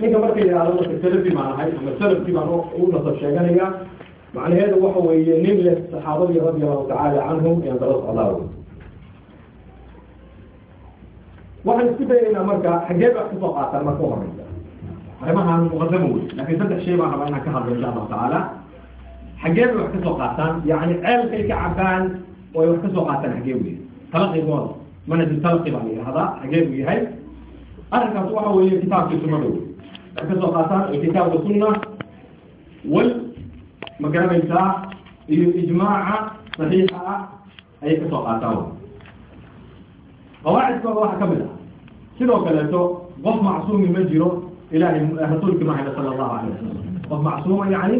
ninka marka yidhahdo marka salafi baan ahay ama salafki baan u nasab sheeganaya macnaheedu waxa weeye nin leh saxaabadii radi allahu tacaala canhum ayaan dala socdaa wey waxaan isku dayaynaa marka xaggee baa ka soo qaataan marka uhoreysa arrimahaan muqadamo wey laakiin saddex shay baan rabaa inaan ka hadlo insha allahu tacaala xaggee bay wax ka soo qaataan yani ceelkay ka cabaan oo ay wax ka soo qaataan xaggee wey talaqigooda manhaju talaqi baa la yidhahdaa xaggee buu yahay arrinkaas waxa weeye kitaabkii sunnada wey ka soo qaataan kitaabka sunna wal ma garanaysaa iyo ijmaaca saxiixa ah ayay ka soo qaataan qawaacidkooda waxaa ka mid ah. Sidoo kaleeto qof macsuumi ma jiro ilahay rasuulki mahayna sala allahu alayh wasalam qof macsuuma yani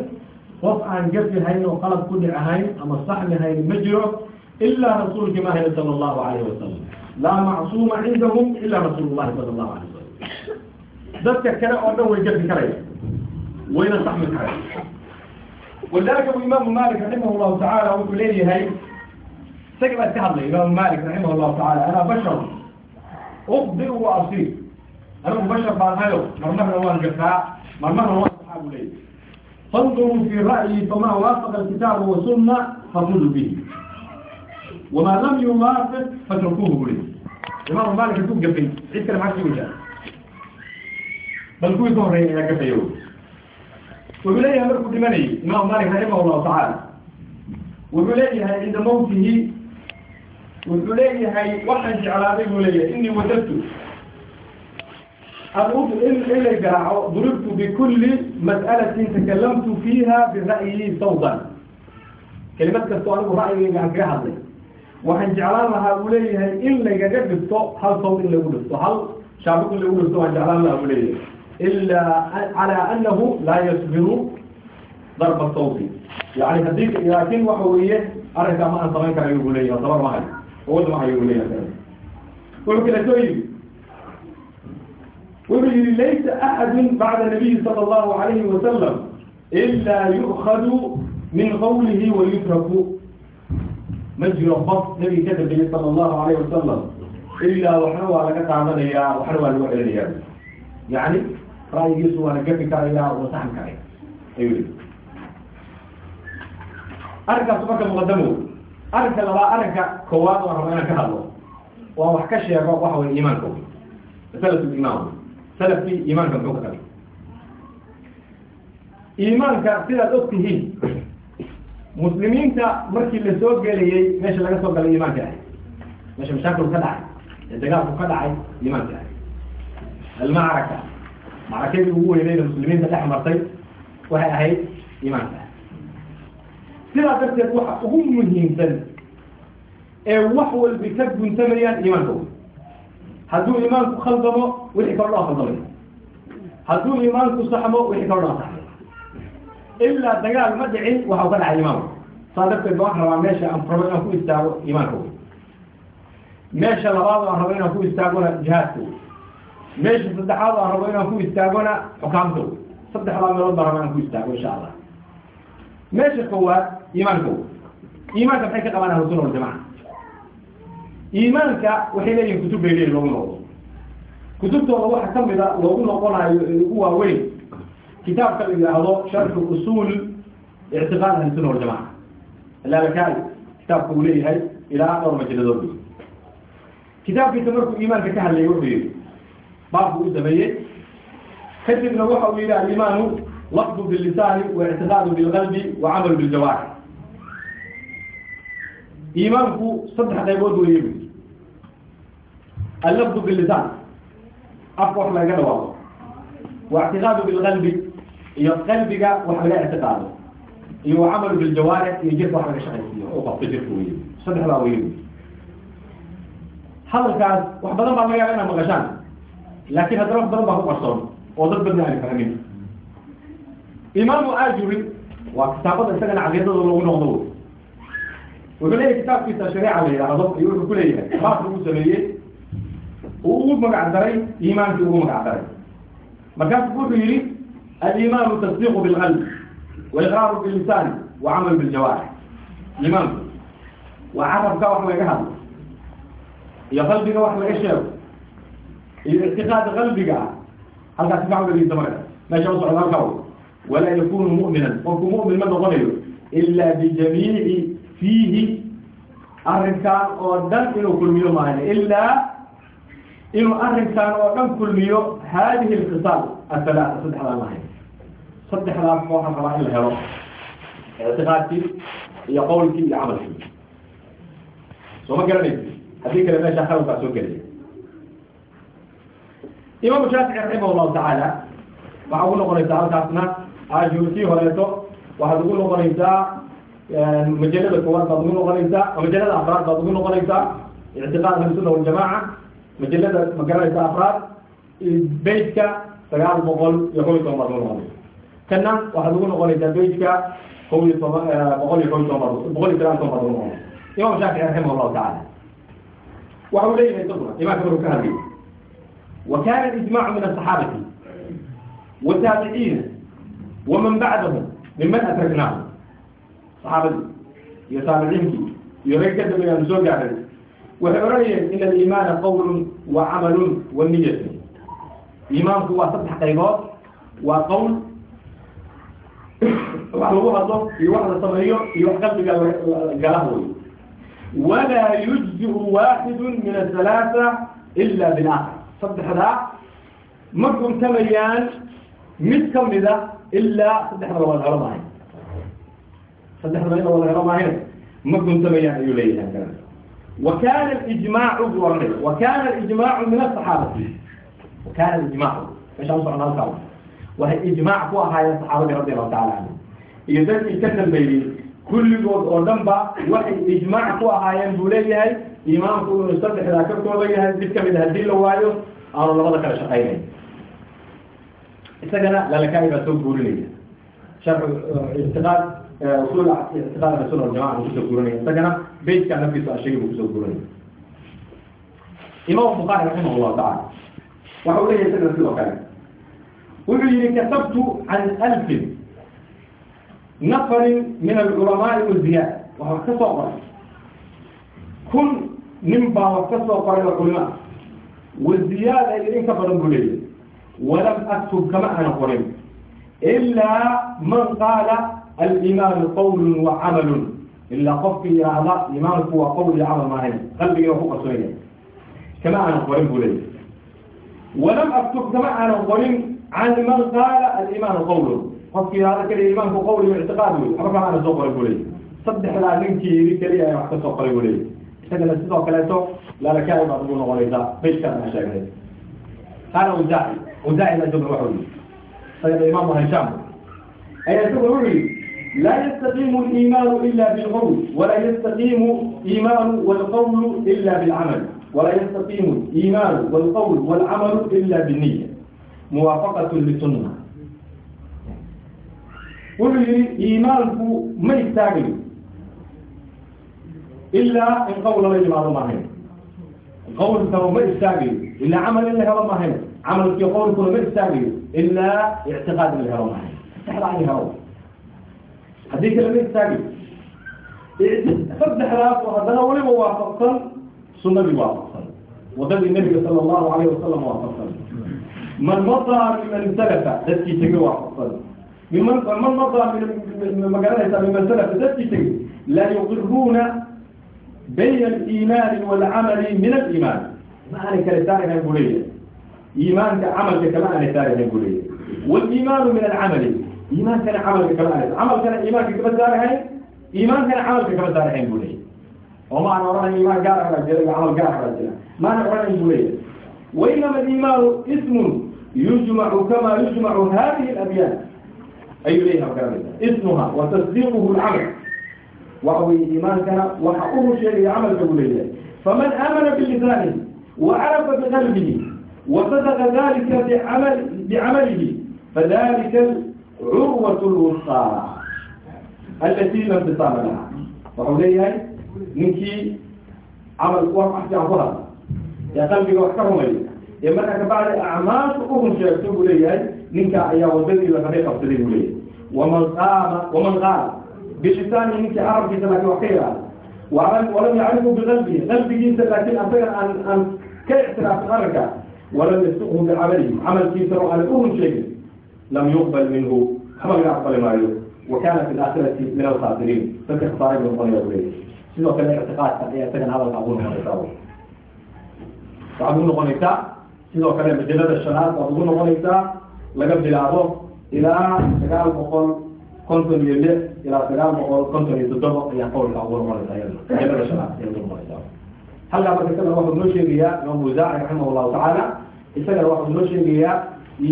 qof aan gafi hayn oo qalab ku dhic ahayn ama saxmi hayn ma jiro ilaa rasuulki mahayna sala allahu alayhi wasalam laa macsuuma cindahum ila rasuul sala allahu alayh wasalam dadka kale oo dhan way gafi karaya wayna saxmi karaya walidalika bu imaamu malik raximah llahu tacaala wuxuu leeyahay isaga baa iska hadlay imaamu malik raximah llahu tacaala anaa bashar ufdi wa asir anigu bashar baan hayo marmarna waan gafaa marmarna waan saxaa buu leeyahay فانظروا في رأيي فما وافق الكتاب والسنة فخذوا به وما لم يوافق فاتركوه لي إمام مالك يقول قفين عيد كلام عكس وجه بل كوي ظهر يا قفيو وبليه أمركم دمني إمام مالك رحمه الله تعالى وبليه عند موته وبليه وحج على ذي وبليه إني وجدت أقول إلا جراعة ضربت بكل مسألة تكلمت فيها برأيي صوتا كلمات كالسؤال برأيي عن جهد وحن جعلانها أوليها إلا جدت هل صوت إلا قلت هل شعبك إلا قلت وحن جعلانها أوليها إلا على أنه لا يصبر ضرب الصوت يعني هديك لكن وحوية أرك أما أن سميك عيوبولية ضرر معي ووضع عيوبولية وحكي لسوي وبه ليس أحد بعد النبي صلى الله عليه وسلم إلا يؤخذ من قوله ويترك مجرى قف نبي كتب صلى الله عليه وسلم إلا وحنوى لك تعمل يا وحنوى يعني رأي يسوى لقفك كريا وسحن كريا أيوه أركا سبك مقدمه أركا لبا أركا كواد ورمانا كهدو وهو حكشي يقول وحوى الإيمان كوي ثلاث الإيمان salafkii iimaanka muxuu ka qabay iimaanka sidaad og tihiin muslimiinta markii la soo gelayay meesha laga soo galay iimaanka ahay meesha mashaakilku ka dhacay ee dagaalku ka dhacay iimaanka ahay almacraka macrakadii ugu weynayda muslimiinta dhex martay waxay ahayd iimaanka. Ahay sidaa darteed waxa ugu muhiimsan ee wax walbi ka guntamayaan iimaanka wey hadduu iimaanku khaldamo wixii kaloo dhan khaldamay hadduu iimaanku saxmo wixii kaloo dhan saxmay ilaa dagaal ma dhicin waxau ka dhacay iimaanku. Saa darteed baan rabaa meesha aan rabo inaan ku istaago iimaanka wey meesha labaad aan rabo inaan ku istaagona jihaadka wey meesha saddexaad aan rabo inaan ku istaagona xukaamta wey saddexdaa meelood baan raba inaan ku istaago insha allah meesha koowaad iimaanka iimaanka maxay ka qabaan ahlusuna waljamaca iimaanka waxay leeyihiin kutub bay leeyihiin loogu noqdo. Kutubtooda waxa ka mid a loogu noqonayo ee ugu waaweyn kitaabka la yidhaahdo sharxu usuul ictiqaad ahlusuna waljamaca alaalakaai kitaabka uu leeyahay ilaa dhowr majaladood kitaabkiisa markuu iimaanka ka hadlayay wuxuu yihi baabku u sameeyey kadibna waxa uu yihi alimaanu lafdu bilisaani waictiqaadu bilqalbi wacamalu biljawaarix iimaanku saddex qaybood weeye bu allafdu bilisaan afka wax laga dhawaaqo. Waictiqaadu bilqalbi iyo qalbiga wax laga ictiqaado iyo wacamalu biljawaarix iyo jirka wax laga shaqaysiiyo. Oo qabto jirka weye saddexdaa weye hadalkaas wax badan baa laga yaaba inaad maqashaan laakiin haddana wax badan baa ku qarsoon oo dad badna aan fahmin imaamu ajuri waa kitaabada isagana caqiidada lagu noqdo wey wuxuu leeyahay kitaabkiisa shareeca la yidhaahdo iyo wuxuu ku leeyahay baabka uu sameeyey uu ugu magac daray iimaankii ugu magac daray markaasu wuxuu yihi alimaanu tasdiiqu bilqalbi waliqraaru billisaani wacamalu biljawaarix iimaanku waa carabka wax laga hadlo iyo qalbiga wax laga sheego iyo ictiqaad qalbiga. Ah halkaas si fiican dhegeysta marka meesha u socda walaa yakunu mu'minan. Qofku mu'min ma noqonayo. Ila bijamiici fiihi. Arrinkan oo dhan inuu kulmiyo maahan ilaa inuu arrinkan oo dhan kulmiyo haadihi alkhisaal athalaata saddexdaan lahayn saddexdaas waxaa rabaa in la helo. Ictiqaadkii iyo qowlkii iyo camalkii. Soo ma garanaysi haddii kale meesha khalad baa soo gelaya imaamu shaafici raximah allahu tacaala waxaa ugu noqonaysaa halkaasna ajuurkii horeeto waxaad ugu noqonaysaa majalada koowaad baad ugu noqonaysaa majalada afraad baad ugu noqonaysaa ictiqaad ahlusunna waljamaaca majalada ma garanaysa afraad beytka sagaal boqol iyo kob iyo toban baad ugu noqonaysa kana waxaad ugu noqonaysaa beytka kob iyo toban boqol iyo kob iyo toban boqol iyo sagaal toban baad ugu noqonaysa imam shaafici raximah allahu tacaala waxa uu leeyahay isaguna imaamka maruu ka hadlayay وكان الإجماع من الصحابة والتابعين ومن بعدهم ممن أتركناهم صحابة يتابعينك يركز من الزوج عليه وحرية إن الإيمان قول وعمل ونية إيمان هو سبح قيبات وقول وهو الضب في واحدة صمرية في قلبه ولا يجزئ واحد من الثلاثة إلا بالآخر saddexdaa ma guntamayaan mid ka mida ilaa saddexda la wada helo maahay saddexda in la wada helo maahayna ma guntamayaan ayuu leeyahay wa kana alijmaacu buu oranaya wa kana alijmaacu min asaxaabati wa kana alijmaacu meeshaan usocona halkaa waxay ijmaac ku ahaayeen saxaabadii radi allahu tacala canhum iyo dadkii ka dambeeyey kulligood oo dhan ba waxay ijmaac ku ahaayeen buu leeyahay. Imaamku inuu saddexdaa ka kooban yahay mid ka mid a haddii la waayo aanu labada kale shaqaynayn. Isagana lalakaai baa soo guurinaya. Sharxu ictiqaad usul ictiqaad ahlusuna waljamaca buu ku soo guurinaya. Isagana beytka naftiisa ashagi buu ku soo guurinaya. Imam bukhaari raximah allahu tacala waxa uu leeyahay isagana sidoo kale. Wuxuu yihi katabtu can alfin nafarin min alculamaai waziyaad waxa wax ka qoray. Kun nin baa wax ka qoray oo culima waziyaada iyo in ka badan buu leeyahay walam aktub kama ana qorin ilaa man qaala alimaanu qawlun wa camalun ilaa qofkii yidhaahda imaanku waa qowl iyo camal maahayn qalbigii waa ku qarsoonaya kama aanan qorin buu leeyahay walam aktub kama aanan qorin can man qaala alimaanu qawlun qofkii yidhahda keliya imaanku qowl iyo ictiqaad wey waxba kama aanan soo qorin buu leeyahay saddexdaa ninkii yidhi keliya ayaa wax ka soo qoray buu leeyahay isagana sidoo kaleeto lalakaai baad ugu noqonaysaa beytkaan aan sheegnay qaala awzaaci awzaaci baa jooga waxa yihi isagana imaamu hishaam ayaa isaguna wuxuu yihi laa yastaqiimu aliimaanu ila bilqawl walaa yastaqiimu iimaanu walqawlu ila bilcamal walaa yastaqiimu iimaanu walqawl walcamalu ila biniya muwaafaqatu lisunna wuxuu yihi iimaanku ma istaagayo ilaa in qawl lala yimaado maahayn qawlkanu ma istaagayo ilaa camal in la helo maahayn camalkii qawlkuna ma istaagayo ilaa ictiqaad in la helo maahayn saddexdaa in helo haddii kale ma istaagayo saddexdaas haddana weliba waafaqsan sunadii waafaqsan wadadii nabiga sala allahu alayh wasalam waafaqsan man madaa miman salafa dadkii tegay waafaqsan miman man madaa magaranaysa miman salafa dadkii tegay laa yuqiruuna بين الإيمان والعمل من الإيمان ما أنا كالتاري هنقولية إيمان كعمل كما أنا تاري هنقولية والإيمان من العمل إيمان كان عمل كما أنا عمل كان إيمان كما تاري هاي إيمان كان عمل كما تاري هنقولية وما أنا ورانا إيمان قارح رجل عمل قارح رجل ما أنا ورانا هنقولية وإنما الإيمان اسم يجمع كما يجمع هذه الأبيات أي ليها اسمها وتصديقه العمل وهو إيمانك وحقه شيء عمل كبوليه فمن آمن بلسانه وعرف بقلبه وصدق ذلك بعمل بعمله فذلك العروة الوثقى التي لا انفصام لها وحوليه منك عمل وقت عفوها يا قلبي وحكرهم لي إما أنك بعد أعمال أخرى شيء يكتب لي منك يا وزني لغريق أبتدي لي ومن قام ومن قال بلسانه منك عرب في سنة وخيرا ولم يعرفه بقلبه قلبه لكن أصير أن, أن كاعتراف الأركة walam yasduqhu bicamalihi camalkiisana oo aanan u run sheegin lam yuqbal minhu waxba laga aqbali maayo wa kana fi laakhirati min alkhaasiriin dadka khasaaray buu noqonaya u leeyahy sidoo kale ictiqaadka ayaa isagana hadalka ugu noqonaysaa waxaad ugu noqonaysaa sidoo kale majalada shanaad waad ugu noqonaysaa laga bilaabo ilaa sagaal boqol konton iyo lix ilaa sagaal boqol konton iyo toddoba ayaa qawlka ugu noqonaysaa iyada majalada shanaad ayaa ugu noqonaysaa halkaa marka isagana waxuu noo sheegayaa imaam wasaaci raximah allahu tacaala isagana waxuu noo sheegayaa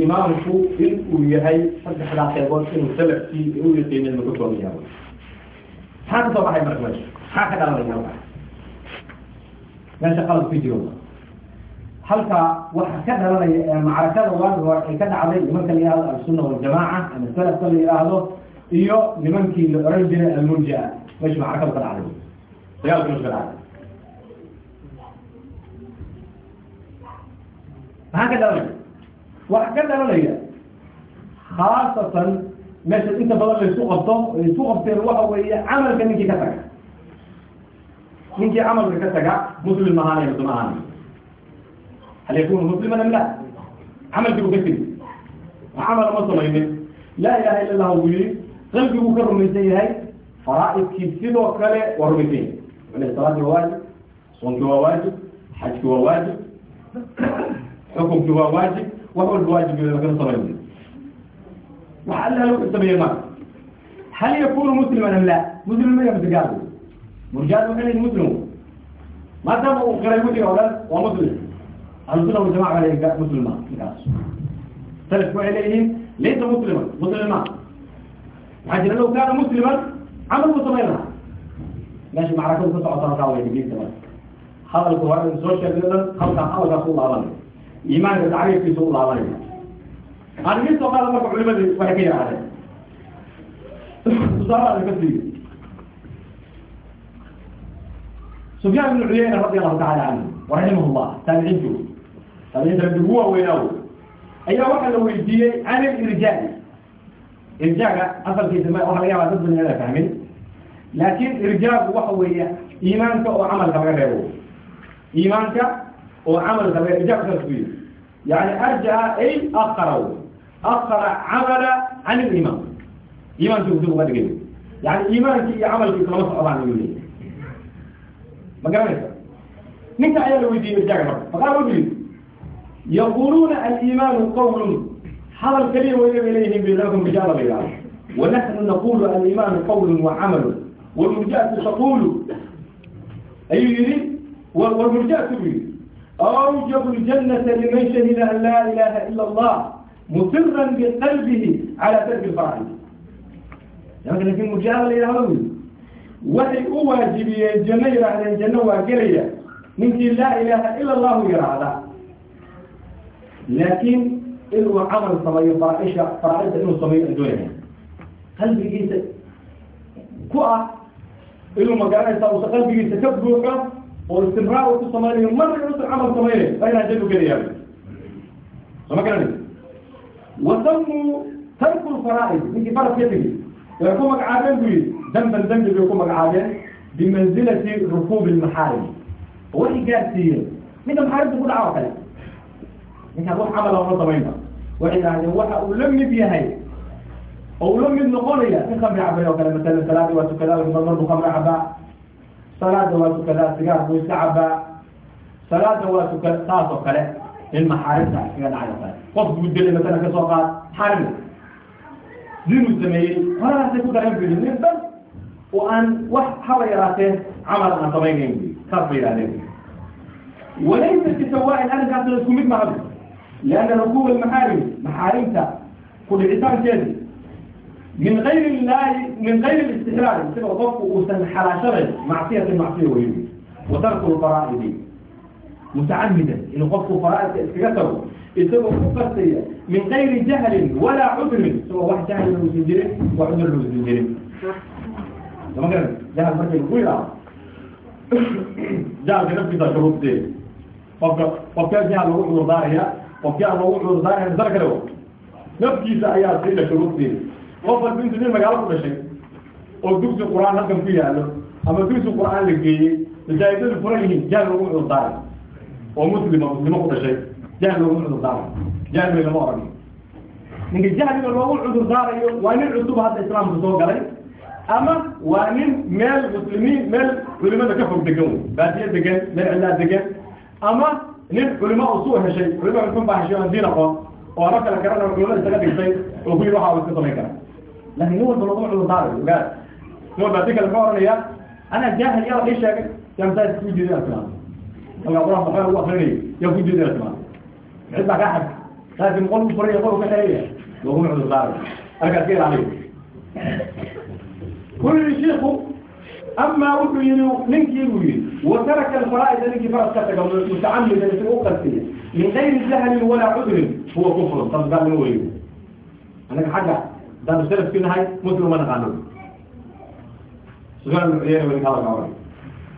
imaamku in uu yahay saddexdaa qeybood inuu salafkii u yaqiinin ma ka kooban yahay maxaa ka soo baxay marka meesha maxaa ka dhalanaya halka meesha qalab ku jiro halka waxa ka dhalanaya ee macrakada ay ka dhacday nimanka la yihahdo alsunna waljamaaca ama salafka la yidhaahdo iyo nimankii la oran jiray almurjia meesha macrakadu ka dhacday dagaalka meesha ka dhacday maxaa ka dhalanaya waxa ka dhalanaya khaasatan meesha inta badan laysu qabto laysu qabteen waxa weeye camalka ninkii ka taga. Ninkii camalka ka taga muslim ahaanay muslim ahaanay. Hal yakunu musliman am la camalkii uu ka tegi. Camal ma samaynin laa ilaha illa allah buu yihi qalbiguu ka rumaysan yahay faraaidkii sidoo kale waa rumaysan yahay. Salaadii waa waajib soonkii waa waajib xajkii waa waajib xukumkii waa waajib wax walba waajib lakana samayn wax alla lagu sameeye ma hal yakunu musliman am la muslim maya mase gaal murjaad waxay leeyihiin muslim. Maadaama uu qiray wixii oo waa muslim. Ahlusuna waljamaca baa leeyihiin muslim ma ninkaas salafku waxay leeyihiin laysa musliman. Muslim ma maxaa jira low kaana musliman camal buu samayn lahaa. Meesha macrakadu ka socota halkaa way digiinta marka hadalka hore in soo sheegay dhan halkaa hadalkaas u laabanaya iimaanka tacriifkiisa u laabanaya arrimiinta qaada marka culimadii waxay ka yidhahdeen tusaalaada ka siiyo sufyaan ibnu cuyayna radi allahu tacala canhu waraximah llah taabiciintu taabiciinta rabbi ugu waaweynaawo ayaa waxaa la weydiiyey can ilirjaa'i irjaaga asalkiisa ma waxa laga yaabaa dad badan inaan fahmin. Laakiin irjaagu waxa weeye iimaanka oo camalka laga reebo. Iimaanka oo camalka laga irjaag saas ku yiri yani arjaa ay akara akara camala can iliimaan iimaankii dib uga dhigay. Yani iimaankii iyo camalkii kalama socdaan ayuu leeyahy ma garanaysa? Ninka ayaa la weydiiyey irjaaga marka. Faqaala wuxuu yidhi yaquluuna aliimaanu qawlun hadal kaliya weyna bay leeyihiin bilakum rijaala bay yidhahda ونحن نقول الإيمان قول وعمل والمرجئة تقول أي يريد والمرجئة يريد أوجب الجنة لمن شهد أن لا إله إلا الله مصرا بقلبه على ترك الفرائض يعني لكن المرجئة لا إله وحي أواجب الجنة على الجنة وأكلية من لا إله إلا الله يرى لكن إنه عمل صمي فرائشة فرائشة إنه صمي الدنيا qalbigiisa ku ah inuu magaranaysa usa qalbigiisa ka buuxo oo istimraar ku samaynayo marna inuusan camal samaynayo waa inaan jannu gelayaa soo ma garanaysa wasamuu tarku lfaraa'id ninkii farad ka tegi way ku magacaabeen buu yidhi damban dambi bay ku magacaabeen bimanzilati rukuubi lmaxaarim oo waxay gaarsiiyeen ninka maxaarimta ku dhaca oo kale ninkaan wax camala uma samaynba waxay idhahdeen waxa uu la mid yahay oo la mid noqonaya in khamri cabay oo kale masalan salaada waa tukadaa mar buu cabaa salaada waa tukadaa sigaar buu iska cabaa salaada waa tuka saas oo kale in maxaarimta iskaga dhacay oo kale. Qof buu dilay masalan ka soo qaad xaarim dinuu sameeyey horadaasay ku dareen bu nin dhan oo aan wax haba yaraatee camal aan samaynayn saas bay yihahdeen walaysa bisawaain arrinkaasna isku mid maha لأن ركوب المحارم محارمته kudhicitaankeedi min ayr lahi min ayr istihlaali sida qofku uusan xalaashaday macsiyati macsiya wey wa tarku mutacamidan inuu qofku faraaidka iskaga tago isagoo ku kastaya min kayri jahlin walaa cudrin isagoo wax jahl uusan jirin wa cudr uusan jirin ama garan jahl markay lagu yidhaaho jahalka naftiisa shuruuddeeda qofka qofka jahl lagu cudurdaaraya ضارية وكان روح ضارية نزل كده نفسه آيات إلى شروط دي qof walba intu nin magaalo ku dhashay oo dugsi qur-aan halkan ku yaalo ama dugsi qur-aan la geeyey masaajidadu furan yihiin jaal lagu cudurdaaray oo muslima muslimo ku dhashay jahli loogu cudur daarayo jahliga lama oranayo ninka jahliga loogu cudur daarayo waa nin cusub hadda islaamka soo galay ama waa nin meel muslimiin meel culimada ka fog degan wey baadiye degan meel cidlaa degan ama nin culimo usuu heshay culimo xukun baa heshay aan diin aqoon oo ano kale garana culimada isaga dhigtay oo ku yidhi waxa iska samayn kara laakin nin walba laguma cudur daarayo ogaad nin walba haddii kale ka oranaya ana jaahil yaa ii sheegay? Yaa masaajid ku jeeda islaam marka quraan baxaa lagu akrinayo yaa ku jeeda islaam cid baa kaa xag laakin qol ku furaya qol ka xeeya laguma cudur daarayo arkaas ka ilaaliyo كل شيخ أما وحي منك يروي وترك الفرائض التي فرض كتك متعمدا في الأقصية من غير جهل ولا عذر هو كفر طب قال له ويه أنا حاجة ده السلف في نهاية مسلم أنا قانون سؤال العيان من هذا الأمر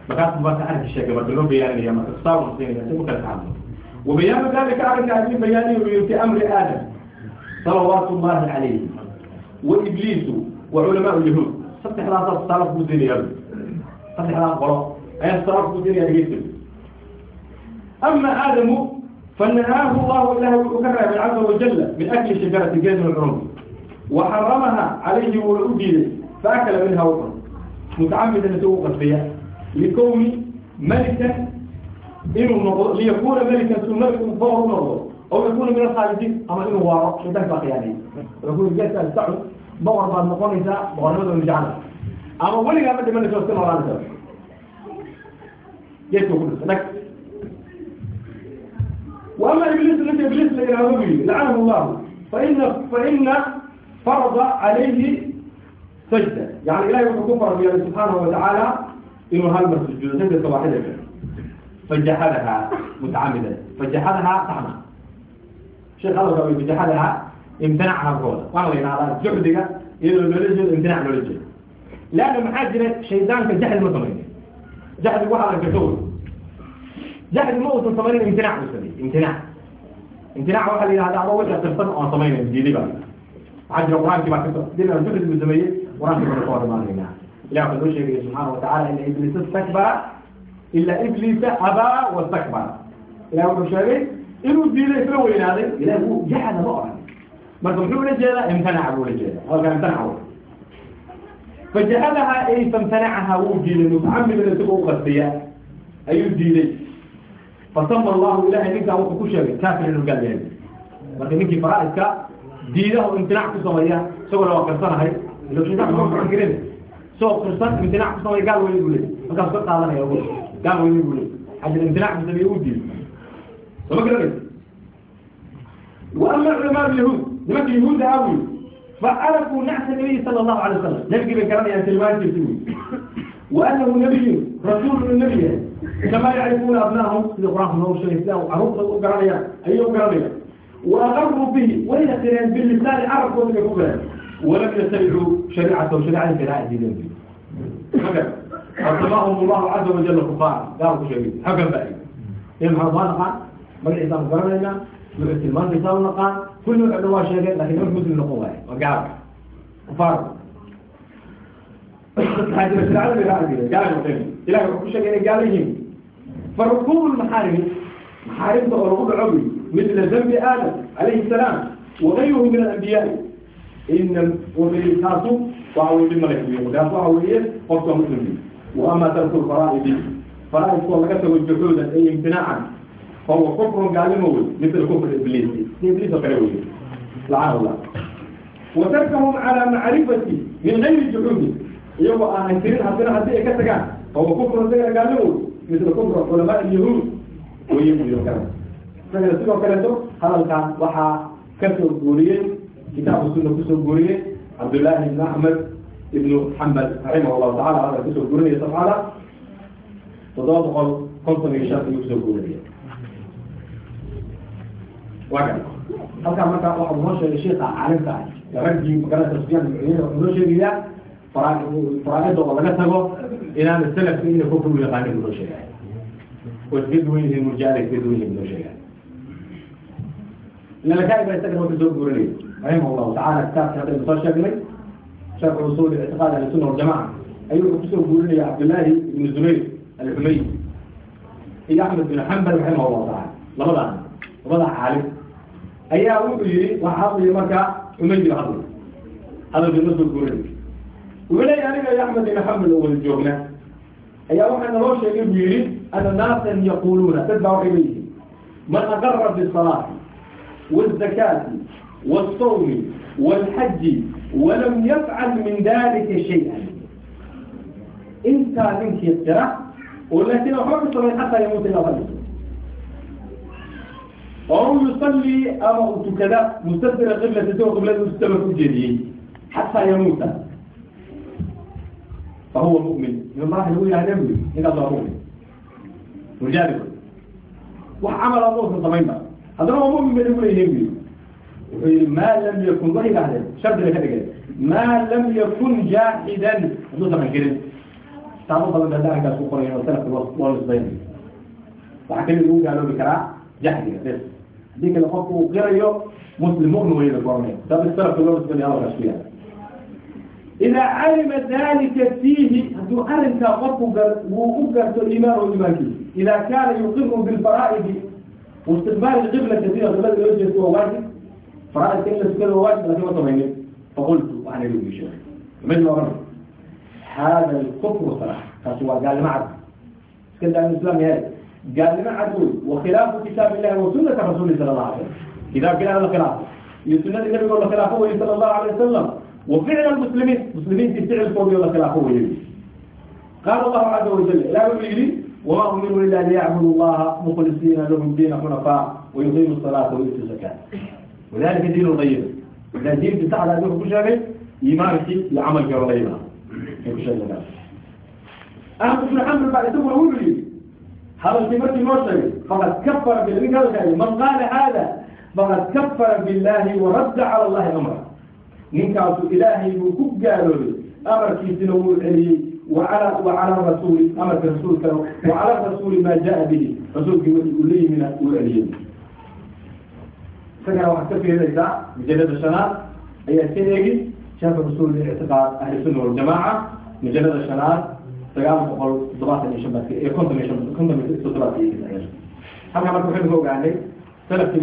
بقات ما تعرف الشيء قبل لهم بيان يا ما تصار مسلمين يسمى كالتعامل وبيان ذلك أعرف هذه بياني في أمر آدم صلوات الله عليه وإبليس وعلماء اليهود صدح لا تصرف بالدنيا صدح لا قرأ أي تصرف بالدنيا جيد أما آدم فنهاه الله له وكره عز وجل من أكل شجرة جيد العرم وحرمها عليه والأديل فأكل منها وطن متعمدا سوء قصرية لكون ملكا إنه ليكون ملكا ثم ملك فوق نظر أو يكون من الخالدين أما إنه وراء شدك بقي يعني يقول جيسا السعود boqor baad noqonaysaa boqornimada jecla ama weligaa ma dhimanayso iska noolaanaysa geedka ku dhisa dhag وأما إبليس الذي إبليس لإرهابه لعنه الله فإن فإن فرض عليه سجدة يعني إلهي وحكم فرض يعني سبحانه وتعالى إنه هل مسجد سجدة واحدة فجحدها متعمدا فجحدها طعنا شيخ الله قال فجحدها امتنعها بقوله وانا لين على جهدك إذا الولد امتنع الولد لأنه محاجرة شيطان كجحد المطمئن جحد واحد الكتول جحد الموت الطمئن امتناع بسبيل امتناع امتناع واحد إلى هذا أول يقترصن أو طمئن جديد بقى عجل القرآن كما كتب دينا الجهد بالزمية ورانك من القوة ما لنا لا يقول شيء سبحانه وتعالى إن إبليس استكبر إلا إبليس أبى واستكبر لا يقول شيء إنه الدين يسوي هذا إلا هو جحد مؤمن marka muxuu ula jeedaa imtanaca buu ula jeeda halka imtanaca fajahadaha ay famtanacaha wuu diiday mutacamidan isagoo u qasdiya ayuu diiday fasama allahu ilahay ninkaa wuxuu ku sheegay kaafir inuu gaal yahay marka ninkii faraaidka diidaha imtinac ku sameeya isagoo la waa qirsanahay ilo shaytaan ma kuxan karin isagoo qirsan imtinac ku sameeya gaal weyni buu leey markaas ka qaadanaya ugu gaal weyni buu leey xajil imtinac ku sameeya uu diiday sama garanaysa وأما علماء اليهود لماذا اليهود أوي فعرفوا نعت النبي صلى الله عليه وسلم نبقي بكرامة تلوان تلتوي وأنه نبي رسول النبي كما يعرفون أبنائهم لقراهم هو شيء له أروق كرامة أيهم كرامة وأغروا به وإلى قرآن باللسان عرفوا من الكبرى ولم يتبعوا شريعته وشريعة شريعة النبي حكم أطلعهم الله عز وجل كفار داروا شيء حكم بأي إن هربان قال مجلس أمكرنا مجلس المال ما الإسلام قرآننا لغة المان بيساوي نقان كل العلماء شيء لكن مش مثل النقوة وقعب كفار هذه بس العالم يقال قال مطين إلى كل شيء قال لهم فركوب المحارم محارم تغرب العبي مثل ذنب آدم عليه السلام وغيره من الأنبياء إن وفي خاصه وعوي بالملك ولا وعوية وقت مسلمين وأما ترك الفرائض فرائض والله كتبوا الجحود أي امتناعا فهو كفر قال موي مثل كفر إبليس إبليس قريبه لعنه الله وتركهم على معرفة من غير جحود يبقى أنا كرين حسنا حسنا كتكان فهو كفر قال موي مثل كفر علماء اليهود ويبقى يوكرا فإذا سيبقى كريتو هذا كان وحا كسر قوريين كتاب السنة كسر قوريين عبد الله بن أحمد ابن محمد رحمه الله تعالى هذا كسر قوريين سبحانه تضاد قلت الشرط كسر قوريين وكذا halkaa markaa waxa noo sheegay sheeka caalimka ah raggii magalada sufyaan mucuyene wuxuu noo sheegaya faraaida oo laga tago inaan salafka ina kufr u yaqaanin noo sheegay oo iska duwan yihiin murjaala iska duwan yihiin noo sheegay lalakaai baa isagana waka soo guurinaya raximah allahu tacala kitaabki haddaynu soo sheegnay sharxu usul ictiqaad ahli sunna waljamaca ayuu wuxuu kusoo guurinaya cabdullaahi ibnu zubayr alxumayd iyo axmed bin xambal raximah allahu tacala labadaas labada caalim ayaa wuxuu yihi wax hadliyo markaa uma jiro hadl hadalka masoo guuray wuxuu leeya aniga iyo axmed bin xamed oo wada joogna. Ayaa waxaa naloo sheegay buu yihi ana naasan yaquluuna dad baa waxay leeyihiin. Man aqara bisalaati wاzakaati wاsawmi wاlxaji walam yafcal min dalika shaya intaa ninkii qira oo laakin waxba ka samay xataa yamuuta ilaa fadhi oo yusalii ama uu tukada mustadbira qiblati isagoo qiblada ustaba ku jeediyey xataa yamuuta fahuwa mu'min ima madaxa lagu yihahde bu ninkaas waa mu'min murjaadi wax camal amuusan samaynba haddana waa mu'min bay lagu leeyihiin bu wuxuu yihi maa lam yakun waxay yidhahdeen shardiga ka dhigeen maa lam yakun jaaxidan hadduu saman karin taabo badan baa arrinkaas ku qorayan oo salafka loo nisbayn waxaa kali lagu gaaloobi karaa jahdiga bes haddii kale qofku uu qirayo muslim mu'min wayada kuoranaya sabab salafka loo nisbaynaya hadalkaas ku yaalla idaa calima dalika fiihi hadduu arrinkaa qofku gar wuu u garto iimaanahu iimaankiisa. Idaa kaana yuqiru bilfaraa'idi واستقبال القبلة كثيرة قبل الوجه هو واجب فرائد كلمة كذا هو واجب لكن ما تبيني فقلت وأنا أقول بشيء مثل ما هذا الكفر صراحة فسوى قال ما عد كذا الإسلام هذا قال ما عدول وخلاف كتاب الله وسنة رسوله صلى الله عليه وسلم إذا قال هذا خلاف لسنة النبي ولا خلافه صلى الله عليه وسلم وفعل المسلمين مسلمين في فعل قوله ولا خلافه قال الله عز وجل لا يريد وما أمروا إلا ليعبدوا الله مخلصين له الدين حنفاء ويقيموا الصلاة ويؤتوا الزكاة وذلك دين الغيب إذا دين تساعد على كل شيء إيمانك يعمل كغيبها كل شيء ذلك أحمد بن حنبل بعد ثم يقول لي هذا الكبر المرسل فقد كفر بالله من قال هذا فقد كفر بالله ورد على الله أمره نكاس إلهي وكب قالوا لي أمر في سنو العلي وعلى وعلى الرسول امر الرسول كانوا وعلى الرسول ما جاء به رسول لي من العليين فكان واحد كفي هذا مجلد الشنات هي سيدي شاف الرسول الاعتقاد اهل السنه والجماعه مجلد الشنات سيام فقل ضباط الشباب كنت من شباب كنت من ضباط هذا ما تحب فوق عليه سلف في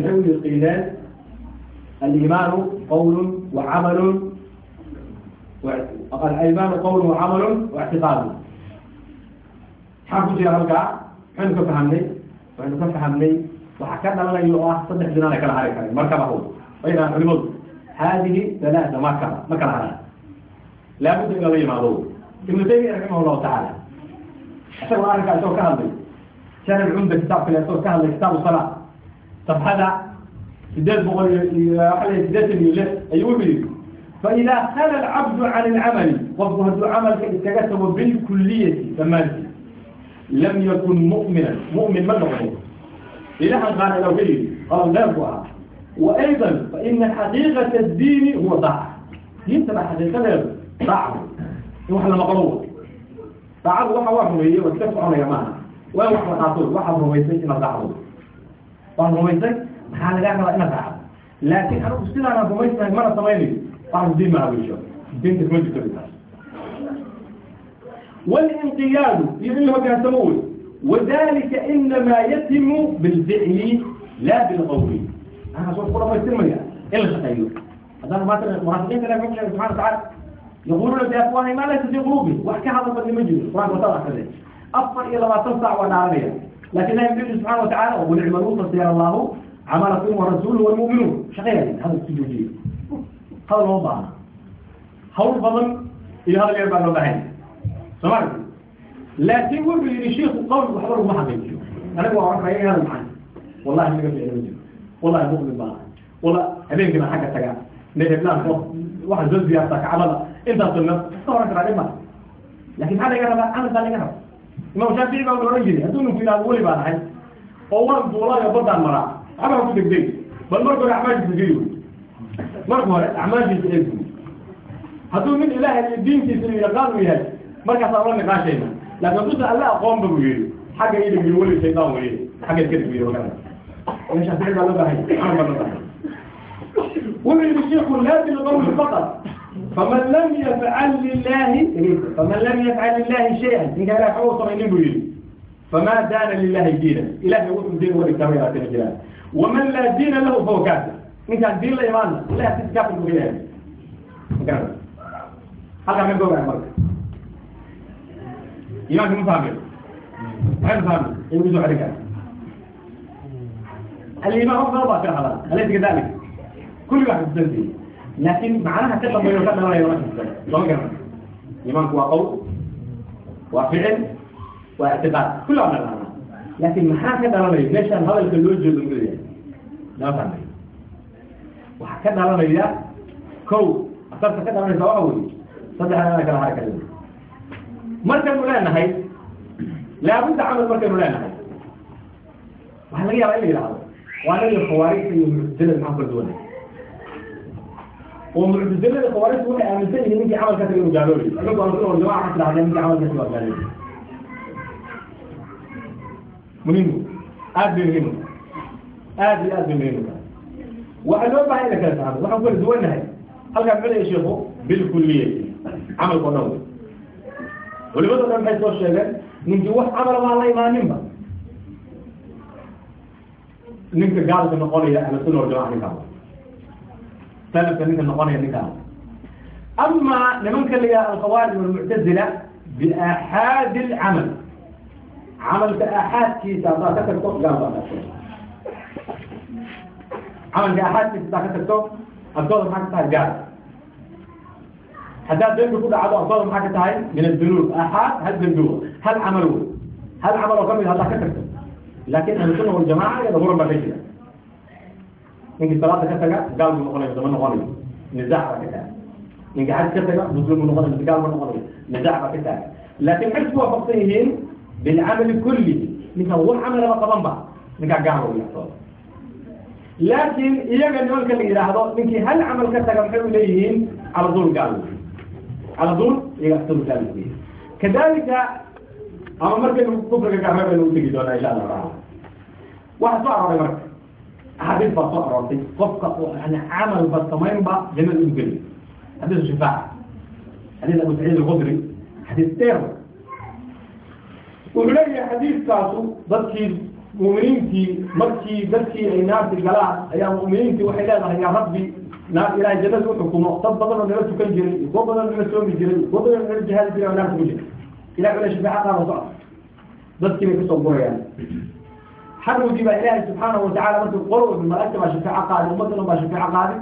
الحلم القيلات الايمان قول وعمل قال الايمان قول وعمل واعتقاد حافظ يا رجع حين فهمني وحين فهمني وحكينا لنا يوه صدق جنانا كلا هاري مركبه هو وإذا علمت هذه ثلاثة ما كان ما كان هذا لا بد من غير معلوم ابن تيمية رحمه الله تعالى عشان الله رجع سوى كهذا كان العمدة كتاب في سوى كهذا كتاب الصلاة طب هذا سداد بقول يحلى سداد اللي أيوه فإذا خلى العبد عن العمل وفقه العمل كتكتب بالكلية تماما لم يكن مؤمنا مؤمن من نقول إله قال لو كلي قال لا وأيضا فإن حقيقة الدين هو ضعف ينتبه حقيقة ضعف يوحى المقروض ضعف وحى واحد هي وتكفوا على جماعة وين واحد حاطول واحد رويسي إما ضعف واحد رويسي محانا قاعدة إما ضعف لكن أنا أستطيع أنا رويسي مرة ثمانية أعرف الدين ما أبي شو الدين تكمل كتبتها والانقياد يقول له كان سمول وذلك إنما يتم بالفعل لا بالقول أنا أقول قرى ما يتم يعني إلغى أيوه هذا مثلا المرافقين كلام يمكن سبحانه وتعالى يقولون بأفواههم ما ليس في قلوبهم وحكى هذا في المجلس القرآن وطلع كذلك أفضل إلى ما تنفع ونعمية لكن لا يمكن سبحانه وتعالى وقل اعملوا فسيرى الله عملكم ورسوله والمؤمنون شغير هذا السجوجي هذا الوضع حول فضل إلى هذا اليوم بعد الوضعين سمعت لكن يقول لي شيخ القول وحضره ما حقيقي أنا أقول أعرف أي هذا المعنى والله ما قلت علم والله مؤمن بقى والله أبين كنا حاجة تجاه نهب لا واحد زوج بيعطيك عمل أنت صنف صورك عليه ما لكن هذا يقرب أنا ثاني يقرب ما شافعي بقول رجلي هدون في الأول بعد هاي هو والله يبضع المرأة عمل كل جديد بل مرة أعمال تجيبه مرة أعمال تجيبه هدون من إله الدين كيسن يقال ويهد مركز أولا نقاشينا لكن قلت الله قوم بقوله حاجة إيدي بيقول الشيطان وإيه حاجة كده بيقول مش هتعرف على ده عمل ده ومن الشيخ لا بالقول فقط فمن لم يفعل لله فمن لم يفعل لله شيئا إن كان لا حوصر إنه بيقول فما دان لله دينا إله يقول الدين ولكتابه الجلال waman laa diina lahu fahuwa kaafir ninkaan diin la imaanna ilahi agtiisa kaafir buu ka yahay magarata halkaa meel googaya marka imaanka ma fahmeen maxay ma fahmeen in kusoo xidhin kara alimaan wax badan baa kala hadaan alaysa kadalik kulli waa xifsantihi laakin macnaha ka dambeeyo ka dhalanaya lama xifsan lama garan imaanku waa qowl waa ficil waa ictiqaad kulli waa dhalanaa laakin maxaa ka dhalanaya meeshaan hadalka loo jeedo yahay lama fahmay waxaa ka dhalanaya kow asarta ka dhalanaysa waxa weye saddexda ana kala hari kara markaynu leenahay laabudda camal markaynu leenahay waxaa laga yaabaa in la yidhahdo waa naga khawaarijta iyo muctazilada maxaa kala duwanay oo muctazilada khawaarijta waxay aaminsan yihiin ninkii camalka taga inuu gaaloobay adinku alsuna wal jamaca waxaa tidhahdeen ninkii camalka taga waa gaaloobay muhimu aad bay muhimu aad iyo aad bay muhimu waxaa loo baahay in la kala fahmo waxaan kala duwanahay halkaa muxuu leeyahay sheekhu bilkuliyati camalka o dhan wey culimado dhan maxay soo sheegeen ninkii wax camala baan la imaaninba ninka gaalka noqonaya ahlu sunna waljamaca ninkaa salafka ninka noqonaya ninkaa ama nimanka la yidhaha alkhawaarij walmuctazila biaaxaadi alcamal camalka aaxaadkiisa haddaad ka tagto gaal camalka aaxaadkiisa haddaad ka tagto agtooda maxaa ka tahay gaal haddaad dembi ku dhacdo agtooda maxaa ka tahay min adunuub aaxaad hal dembiwa hal camal hal camal oo ka mid haddaad ka tagto laakin ahlusunna waljamaca iyada muran baa ka jira ninkii salaada ka taga gaal buu noqonaya dama noqonayo nizaac baa ka taga. Ninkii xaj ka taga muslim buu noqonaya gaal buu noqonayo nizaac baa ka taga. Laakin xaj ku waafaqsan yihiin bilcamali kulli. Ninka wax camalaba qaban ba ninkaa gaal u yaxtooda laakin iyaga nimanka la yidhaahdo ninkii hal camal ka taga maxay u leeyihiin cala duul gaal. Cala duul iyaga axtooda gaal kadalika ama markaynu kufriga gacme baynu utegi doonaa insha allah taala waxaa soo arooray marka axaadiis baa soo aroortay qofka yani camalba samaynba jannada u geli xadiisu shifaaca xadiis abu saciid alkhudri xadiis dheer wuxuu leeyahay xadiiskaasu dadkii mu'miniintii markii dadkii ay naarti galaan ayaa mu'miniintii waxay leedahay yaa rabbi naar ilahay jannada u xukumo dad badan oo nala tukan jiray kuwo badan oo nala soomi jiray kuwo badan oo nala jihaadi jiray oo naarta ku jira ilah ula shafaaca qaada socod dadkii bay ka soo gurayaan xarwigii baa ilaahay subxaanahu watacala markii qolowd malaagta baa shafaaco qaadi ummaddan baa shafaaco qaadi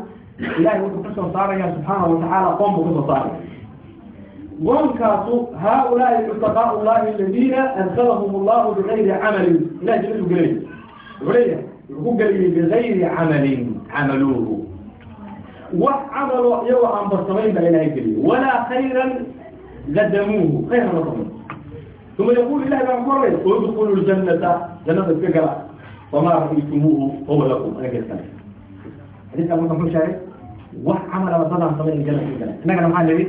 ilahay wuxuu ka soo saaraya subxaanahu watacaala qoom buu ka soo saaraya qoomkaasu haaulaai cutaqaau llahi aladiina adkalahum allahu bigayri camalin ilahay jannadu gelay wuxuu leeyahay wuxuu geliyey bigayri camalin camaluuhu wax camalo iyagoo aan barsamayn baa ilahay geliyey walaa khayran qadamuuhu khayran la samay uma yaqul ilahi baa ku horaya udkulu ljanata jannada iska gala wamaa ra'aytumuuhu huwa lakum anaga iskale xadiiskaa marka muxuu sheegay wax camalaba dadaan samayn janna iska gala innagana maxaa nidhi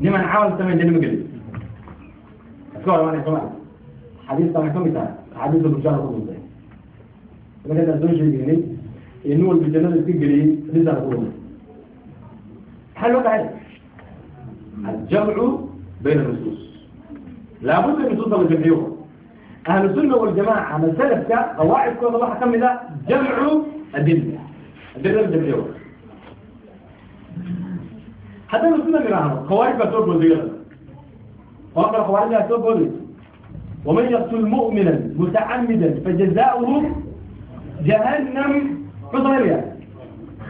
niman camal samayn janna ma gelin iska hor soma xadiistaana ka mid tahay axaadiista bushaara ku dhuntay markaasaan soo sheegeynay ee nin walba jannada iska geliyey xadiistaana ku dhuntay maxaa loo dhahay aljamcu bayna nusuus laabudda nusuusta la jamciyo ahlu sunna waljamaca ama salafka qawaacidkooda waxaa ka mid a jamcu adilla la jamciyo haddaynu sida nidhaahno khawaarij baa soo boodayada oo kale khawaarij baa soo booday waman yaqtul mu'mina mutacamida fajazaؤuhu jahannam xusaynaya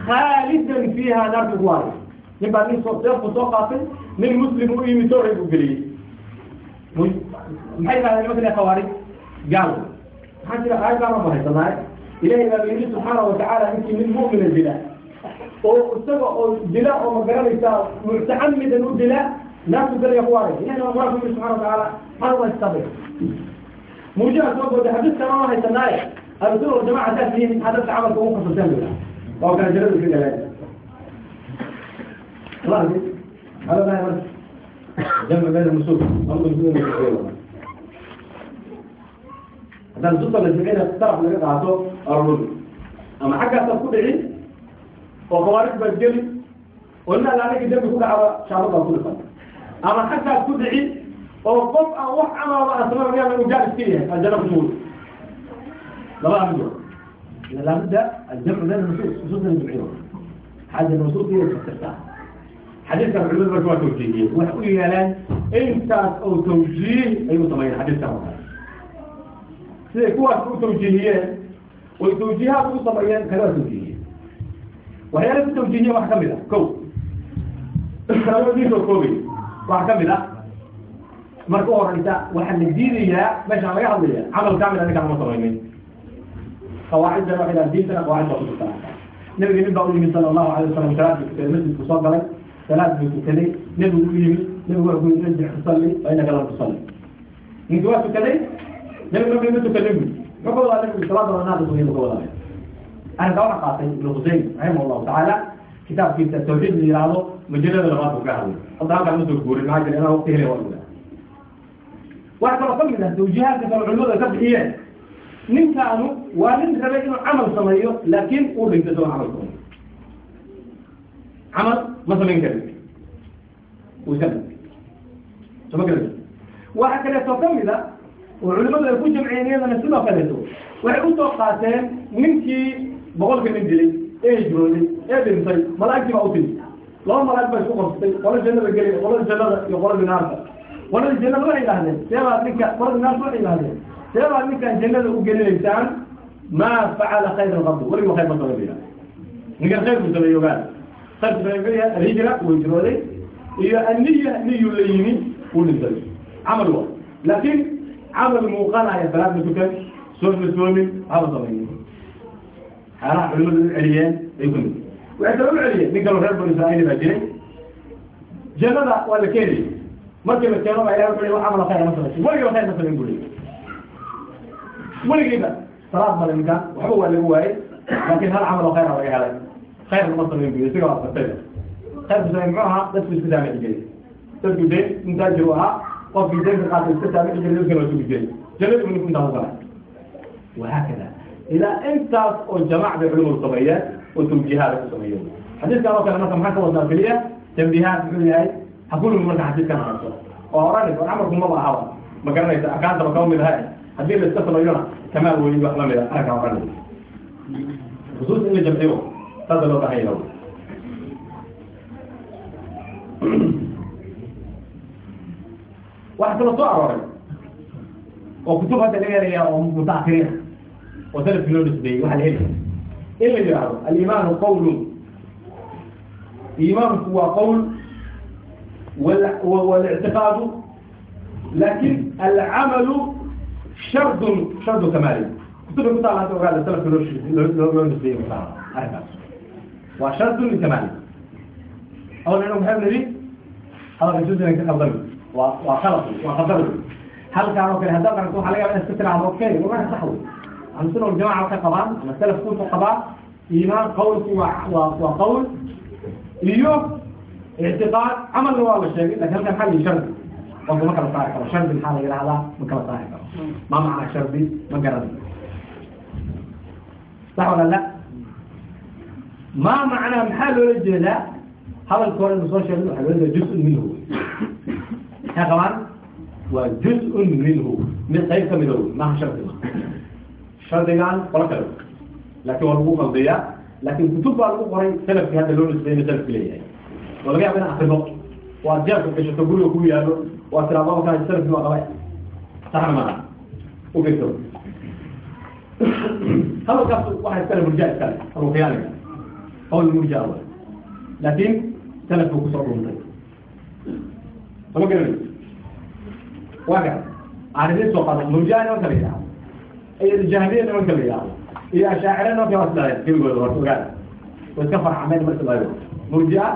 khaalidan fiiha naartu ku nin baa nin soo soo qaatay nin muslim u yimi soo u geliyey maxay dhahdeen nimanka khawaarij gaal maxaa jira aayaddaana ma haysanaaye ilahay baa yidhi subxaana watacaala ninkii nin mu'mina dila oo isaga oo dila oo ma garanaysaa mutacamidan u dila naartu galaya ku waaray ilahay waa quraanku yidhi subxana watacaala istaabay muujaha soo booday xadiiskana ma haysanaaye ahlusuna waljamaca haddaad tihiin maxaa dadka camalka ugu khasaseen bu oo kale jalada iska galeen هذا ما يمر جمع بين النصوص برضه نقول هذا النصوص اللي جمعنا الطرف اللي قطعته الرجل أما حاجة تقول عيد وخوارج بالجري قلنا لا عليك الدم يكون على شعب الله كل فرق أما حاجة تقول عيد وقف أو وح أما الله أسمع بها من مجال السيئة الجنة بشهور لا لا أمجو لابد الجمع بين النصوص نصوص الجمعية حاجة النصوص هي تفتح حديث كان علماء مجموعة توجيهية ويقول يا لان انت او توجيه اي مطمئن حديث كان سيكون أو توجيهية والتوجيهات مطمئن كذا توجيهية وهي لازم توجيهية محكمة كو كانوا يجيسوا كوبي محكمة marka u horeysa waxaa la diidayaa meesha laga hadlaya camal kaamil aniga ama samaynin qawaacidda waxay dhahan diintana qawaacid baa kujirta nabiga nin baa u yimid sala allahu alay wasalam salaad buu tukaday masjidku soo galay salaad buu tukaday nebigu u yimid nebigu wuxuu yidhi irjic tusalli fa innaka lam tusalli ninki waa tukaday nebigu nabiga ma muxuu ka wadaa nabigu salaada naaqis wayuu ka wadaya arrinka waxaa qaatay ibnu huseyn raximah allahu tacaala kitaabkiisa tawxiid la yihahdo majalada labaad buu ka hadlay hadda halkaan ma soo guurin maxaa jira inaan waqti helay waa ogaa waxaa kaloo ka mid ah tawjihaadka kale culimadu ay ka bixiyeen waa nin rabay inuu camal sameeyo laakiin uu dhintay isagoo camal sameeyo camal ma samayn karin uu iska dhintay soo ma garata waxaa kaleeto ka mid a oo culimadu ay ku jamciyeen iyadana sidoo kaleeto waxay u soo qaateen ninkii boqolka nin dilay ee hijrooday ee dhintay malaa'igtii baa u timi laba malaa'ig baa isku qabsatay qola jannada gelay qolada jannada iyo qolada naarta qolada jannada waxay yidhahdeen seebaad ninka qolada naarta waxay yidhahdeen seebaad ninkaan jannada u gelinaysaan maa facala khayra qabdu weligiba khayr ma samay yidhahda ninkan khayr buu sameeyey ogaada khayr buu alhijra uu hijrooday iyo anniya niyu la yimi uu dhintay camal wa laakiin camal muuqanaya salaad ma tukan soon ma soomin haba samaynin xaalaha culimadu u celiyeen ay ku mid waxay kala u celiyeen nin kaloo reer banu baa jiray jannada waa la keenayay markii la keeno baa ilahay wuxuu wax camal khayr ma samaysin weligiiba khayr ma samayn leeyahay weligiiba salaad male ninkaan waxba waa lagu waayey laakiin hal camal oo khayr laga helay khayr ma samayn buu isaga waa fartay khayr ku samayn muxuu ahaa dadku iska saamici jiray dadku deen intaa jiru ahaa qofkii deenka qaatay iska saamici jiray dadkana waa sugi jiray jannadu ninku intaa ku galay وهكذا إلى أنت والجماعة بعلوم الطبيعيات وتوجيهات الطبيعية حديث كان مثلا مثلا محاكمة وزنافلية تنبيهات في هاي هقول من مثلا حديث كان عنه وأوراني وعمركم ما بقى هوا ما كان ليس أكانت مكون من هاي حديث اللي استثمر يونا كمال ولي وأحلام إلى أنا كأوراني خصوص اللي جمعيه هذا لو تحيي له واحد ثلاثة أوراني وكتبها تلاقيها متأخرين وثلاث فلوس بي واحد هيك إيه اللي يعرف الإيمان قول إيمان هو قول وال... والاعتقاد لكن العمل شرط شرط كمالي كتب المطالعة على هذا ثلاث فلوس بي مطالعة وشرط لكمالي أولا أنه محب نبي هذا الجزء اللي أفضل وخلطه وخطره هل كانوا كده هذا كان يكون عليها من الستر على اوكي وما صحوا عن سنة الجماعة كقضاء أما السلف كون قضاء إيمان قول وقول إيوه اعتقاد عمل والله الشيء لكن هل كان حل شرط وهو ما كان صاحب شرط الحالة غير هذا ما كان صاحب ما معنى شرطي ما قرد صح ولا لا ما معنى محل الجزاء هذا الكون المسوشيال هذا جزء منه ها طبعا وجزء منه من سيبك من الوجود معها شرط ما الشرط ده يعني قرأت له لكن ورقوق الضياء لكن كتب على الأخرى سبب في هذا اللون السبيل مثل كليه يعني ورجع بنا أحد الوقت وأرجعك كيش تقول وكوي هذا وأسرع الله كان السبب في الوقت صحنا معنا وكتب هذا كان واحد السلف مرجع السلف أو خيالك أو المرجع أول لكن سلف وكسر من طيب فما قلنا قال واقع عارفين سوق هذا مرجاني وانت اللي يعرف اي الجهمية وانت اللي يعرف اي اشاعرين وانت واسلاين كيف يقول الرسول وتكفر عمال مرت الله مرجع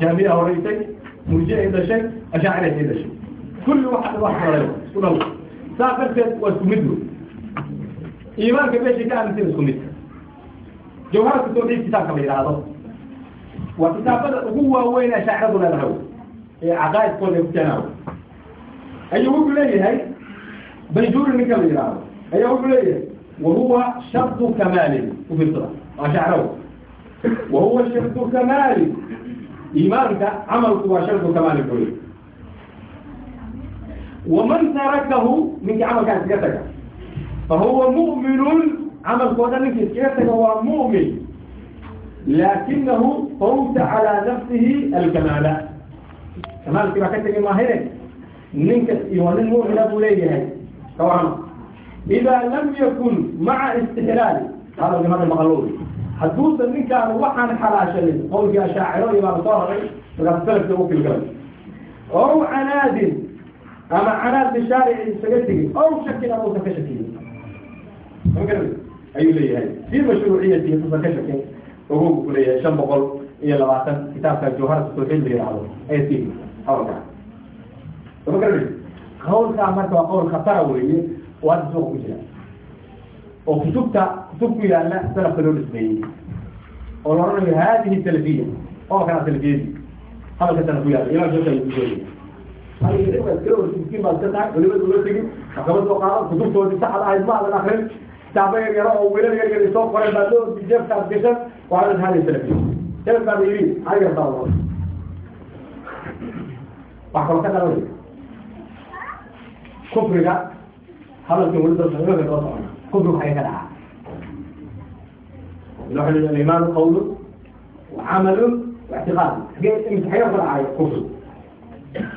جهمية وريتي مرجع إذا شيء أشاعرين إذا شيء كل واحد واحد ولا يوم كل الله سافرت وتمده إيمانك بيش كان مثل سمت جوهرة التوحيد كتاب كبير هذا وكتاب هو وين أشاعرنا له عقائد كل يفتناه أيه هو بليه بيجور منك الإرادة أيه هو بليه وهو شرط كمال وفي الصلاة وشعره وهو شرط كمال إيمانك عملك هو شرط كمال الكل ومن تركه منك عمل كانت سكتك فهو مؤمن camalkoo dhan ninka iskaga taga waa mu'min laakinahu fawta calaa nafsihi alkamaala kamaalkii baa ka tegay maahine ninka iyo nin mu'mina buu leeyahay. Kawarama idaa lam yakun maca istixlaali hadalka nabi maqalooy hadduusan ninkaan waxaan xalaashanin qowlkii ashaaciro iyo baa la soo raray markaas salafka u kilgalay ow canaadin ama canaad bishaarici isaga tegin ow shakin amuusan ka shakiyin ayuu leeyahay. Fi mashruuciyati tusan ka shakin. Ogogu ku leeyahay shan boqol iyo labaatan kitaabka jawharat tawxiid la yihahdo ayaa sii hawlkaa sama garani qawlkaa marka waa qawl khatara weeye oo hadda suuqa ku jira oo kutubta kutub ku yaalla salafka loo dhismeeyey oo la hadihi salafiya oo kana salafiyadi hadalka sana ku yaalla imaam shaka ku jooga miskiin baad ka tahay culimada ula tegin maxkamad soo qaado kutubtoodii saxda ahayd ma adan akrin kitaaba yar yaro oo wiilal yar yar soo qoren baad loo jeefkaad gashan waa dad hadihi salafiya hebel baad yidhi ayaga baa wax kaloo ka dhalanaya kufriga hadalkan weli dad imaga soo socona kufrigu xagee ka dhacaa waxa la alimaanu qawlun وعمل واعتقاد انت حيوصل على كفر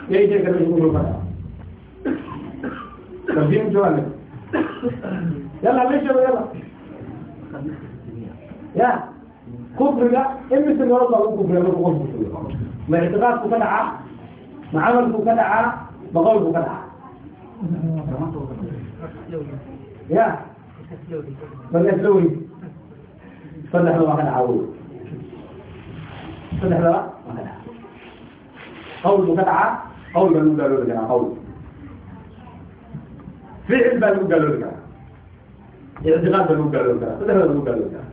ليه كده مش كفر فقط ترجم جوانب يلا ليش يلا يا كفر ده امتى النهارده اقول كفر يلا كفر ما اعتقادك كدعة ما عملك كدعة ما قولك كدعة يا بل يسلوي صلح له ما كان عاوز صدح لا قول مكدعة قول بلو قالوا لك قول فعل بلو قالوا لك اعتقاد بلو قالوا لك صدح بلو قالوا لك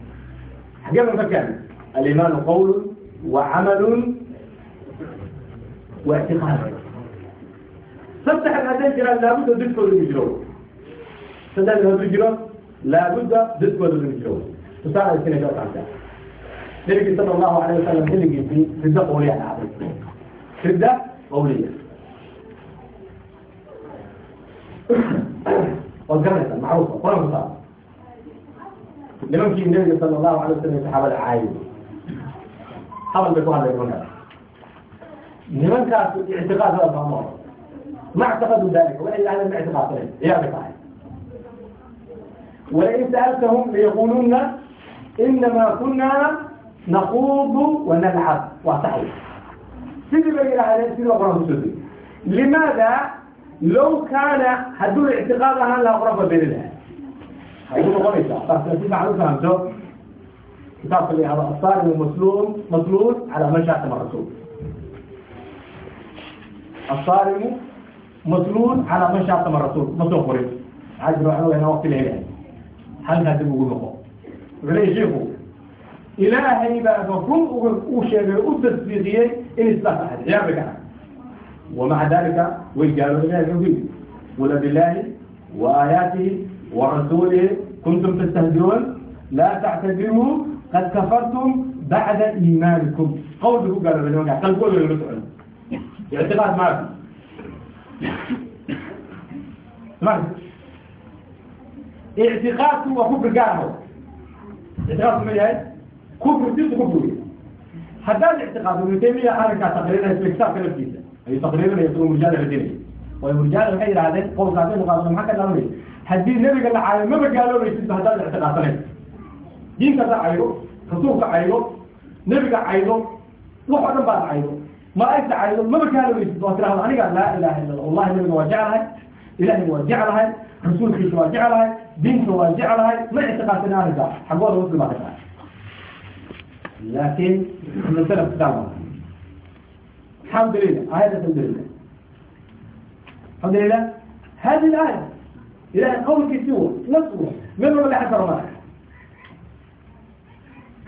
حقيقة مكان الإيمان قول وعمل واعتقاد صدح الهدين جرى لابد ضدك المجرور صدح الهدين لابد ضدك المجرور تساعد السنة جوة عنك النبي صلى الله عليه وسلم اللي في ردة قولية عبد ردة قولية والجنة معروفة قرآن مصاب لمن في النبي صلى الله عليه وسلم يتحول عايز حول بكوها لك لمن كان اعتقاد هذا الأمر ما اعتقدوا ذلك وإلا على الاعتقاد يعرف ولئن سألتهم ليقولن إنما كنا نخوض ونلعب وصحيح سيدي بقي عليه سيدي أقرأ السودي لماذا لو كان هدول اعتقادها لا أقرب بين الله هيقولوا غريبة بس نسيب معروفة همتو كتاب اللي هذا الصالح المسلوم مسلول على منشأة الرسول الصارم مسلول على من شاء الرسول مسلول قريب عاجل وعنوه هنا وقت الهلال هل هذا بيقول لكم وليه شيخه إلهي بقى فكم وشيء وتسبيغيه إن استطاع يا بكا ومع ذلك وقالوا لله يقول ولا بالله وآياته ورسوله كنتم تستهزئون لا تعتذروا قد كفرتم بعد إيمانكم قوله قالوا لله قال قولوا للمسؤول اعتقاد ما في ما في اعتقاد هو كفر قاله اعتقاد ما هي كفر ضد كفر هذا الاعتقاد ابن تيميه حركه تقريبا في كتاب كلام أي تقريبا يكون رجال الدين والرجال الحي هذا قول قاعدين وقالوا ما كان لهم حدي النبي قال عالم ما قالوا لي في هذا الاعتقاد دين كذا عيرو رسول عيرو نبي عيرو وحنا بعد عيرو ما أنت عيرو ما قالوا لي ترى أنا قال لا إله إلا الله والله النبي وجعلها إلهي وجعلها رسول في وجعلها دين وجعلها ما اعتقادنا هذا حقول مسلم هذا لكن من سلف كتابه الحمد لله آية الحمد لله الحمد لله هذه الآية إلى قول كتير نصره من ولا حكر معك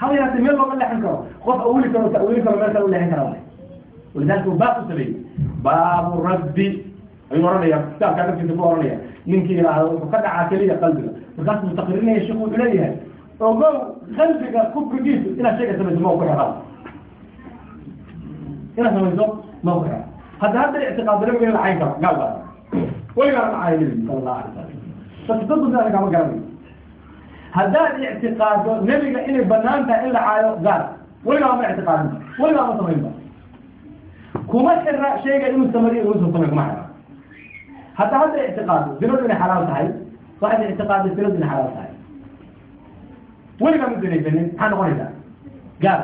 هذا يعني من ولا حكر خف أولي كانوا تأولي كانوا ما تأولي حكر معك ولذلك باب سبيل باب الرد أي مرة يا كتاب كاتب في تبوه رنيا من كي وقد عاكلية قلبنا وقد مستقرين يشكون إليها وقال قلبك كبر جيس إلى شيء سمجموه موقع هذا إلى سمجموه موقع هذا هذا الاعتقاد لم يكن العين قال لا ولا قال العين صلى الله عليه وسلم فتضد ذلك ما قال haddaad ictiqaado nebiga inay banaan tahay in la caayo gaal weligaa ma ictiqaadin weligaa ma samaynba kuma xira shayga inuu samariyo inuusan samayn kuma xira hadda hadda ictiqaado zinadu inay xalaal tahay waxaad ictiqaaday zinadu inay xalaal tahay weligaa ma zinaysanin maxaa noqonaysaa gaal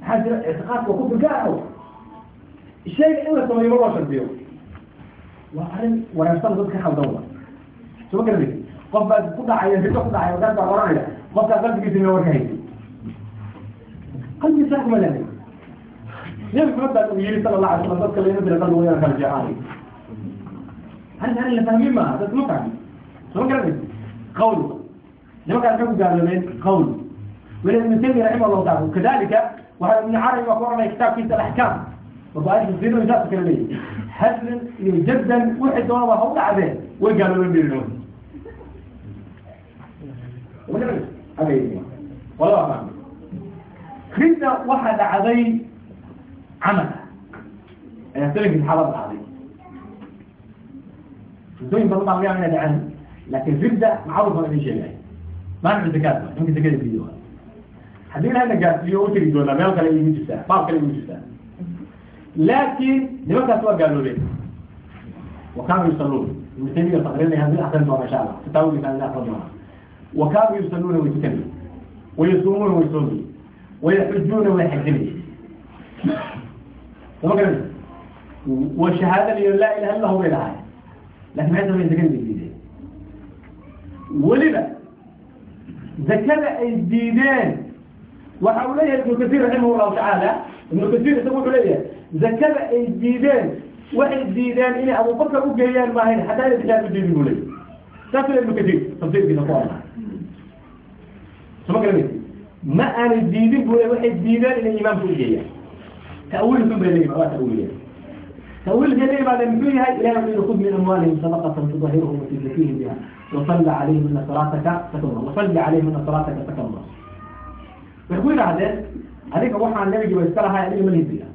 maxaa jira ictiqaadka kufri gaal shayga in la sameeyo ma loo shardiyo waa arrin wareersan dadka khaldan wa soo garanaysa qof baa ku dhacaya ribo ku dhacaya dad baa oranaya qofkaa qalbigiisa ma warka haysa qalbigiisa kuma leeday nabi maxamed baa uu yiri sala allah alay slam dadka layma dira qalbi wayaan kala jeexaanay arrin arrin la fahmin maaha dad ma fahmin soo garanaysa qawl nimankaa maxay ku gaaloobeen qawl weli ibnu taymiya raximah allahu taala kadalika waxaa ibnu carabi baa ku oranaya kitaabkiisa alaxkaam وبعد تصير من ذات كلمية هزلا جدا واحد دولار هو عذاب وقالوا من بيرنون هذا يجي ولا فهم خدنا واحد عذي عمل يختلف في الحالات العادية الدنيا بطلع عليها من العلم لكن زبدة معروفة من شيء ما نعمل زكاة يمكن زكاة فيديو حدين هذا قال فيديو وتري دولا ما يلقى لي يجي ساعة باب كلمة يجي ساعة لكن لماذا سوى قالوا لي وكانوا يصلون المسلمين تقريبا هذه الأحسن ما شاء الله تتاوي كان لا أفضل وكانوا يصلون ويتكلمون ويصومون ويصومون ويحجون ومكان والشهادة اللي لا إله إلا هو بلا لكن هذا ما يتكلم بالديدان ولما ذكر الديدان وحوليه ابن كثير رحمه الله تعالى ابن كثير يسمون حوليه ذكر الديدان واحد ديدان إلى أبو بكر وجيان ماهر حتى يتكلم بالديدان ولي تفل ابن كثير تفضيل بنا قوانا سمع كلامي ما أنا الديدان ولا واحد ديدان إلى إمام وجيان waxay diideen inay imaamka u geeyaan ta'wiilkun bay leeyihiin waa ta'wiiliyeen ta'wiilkay la yimaadeen muxuu yahay ilahi wuxuu yihi khud min amwaalihim sadaqatan tudahiruhum wa tuzakihim biha wasalli calayhim ina salaataka sakama wasalli calayhim ina salaataka sakama waxay ku yidhaahdeen adiga waxaan nabigiiba iska lahay adiga ma lihidiya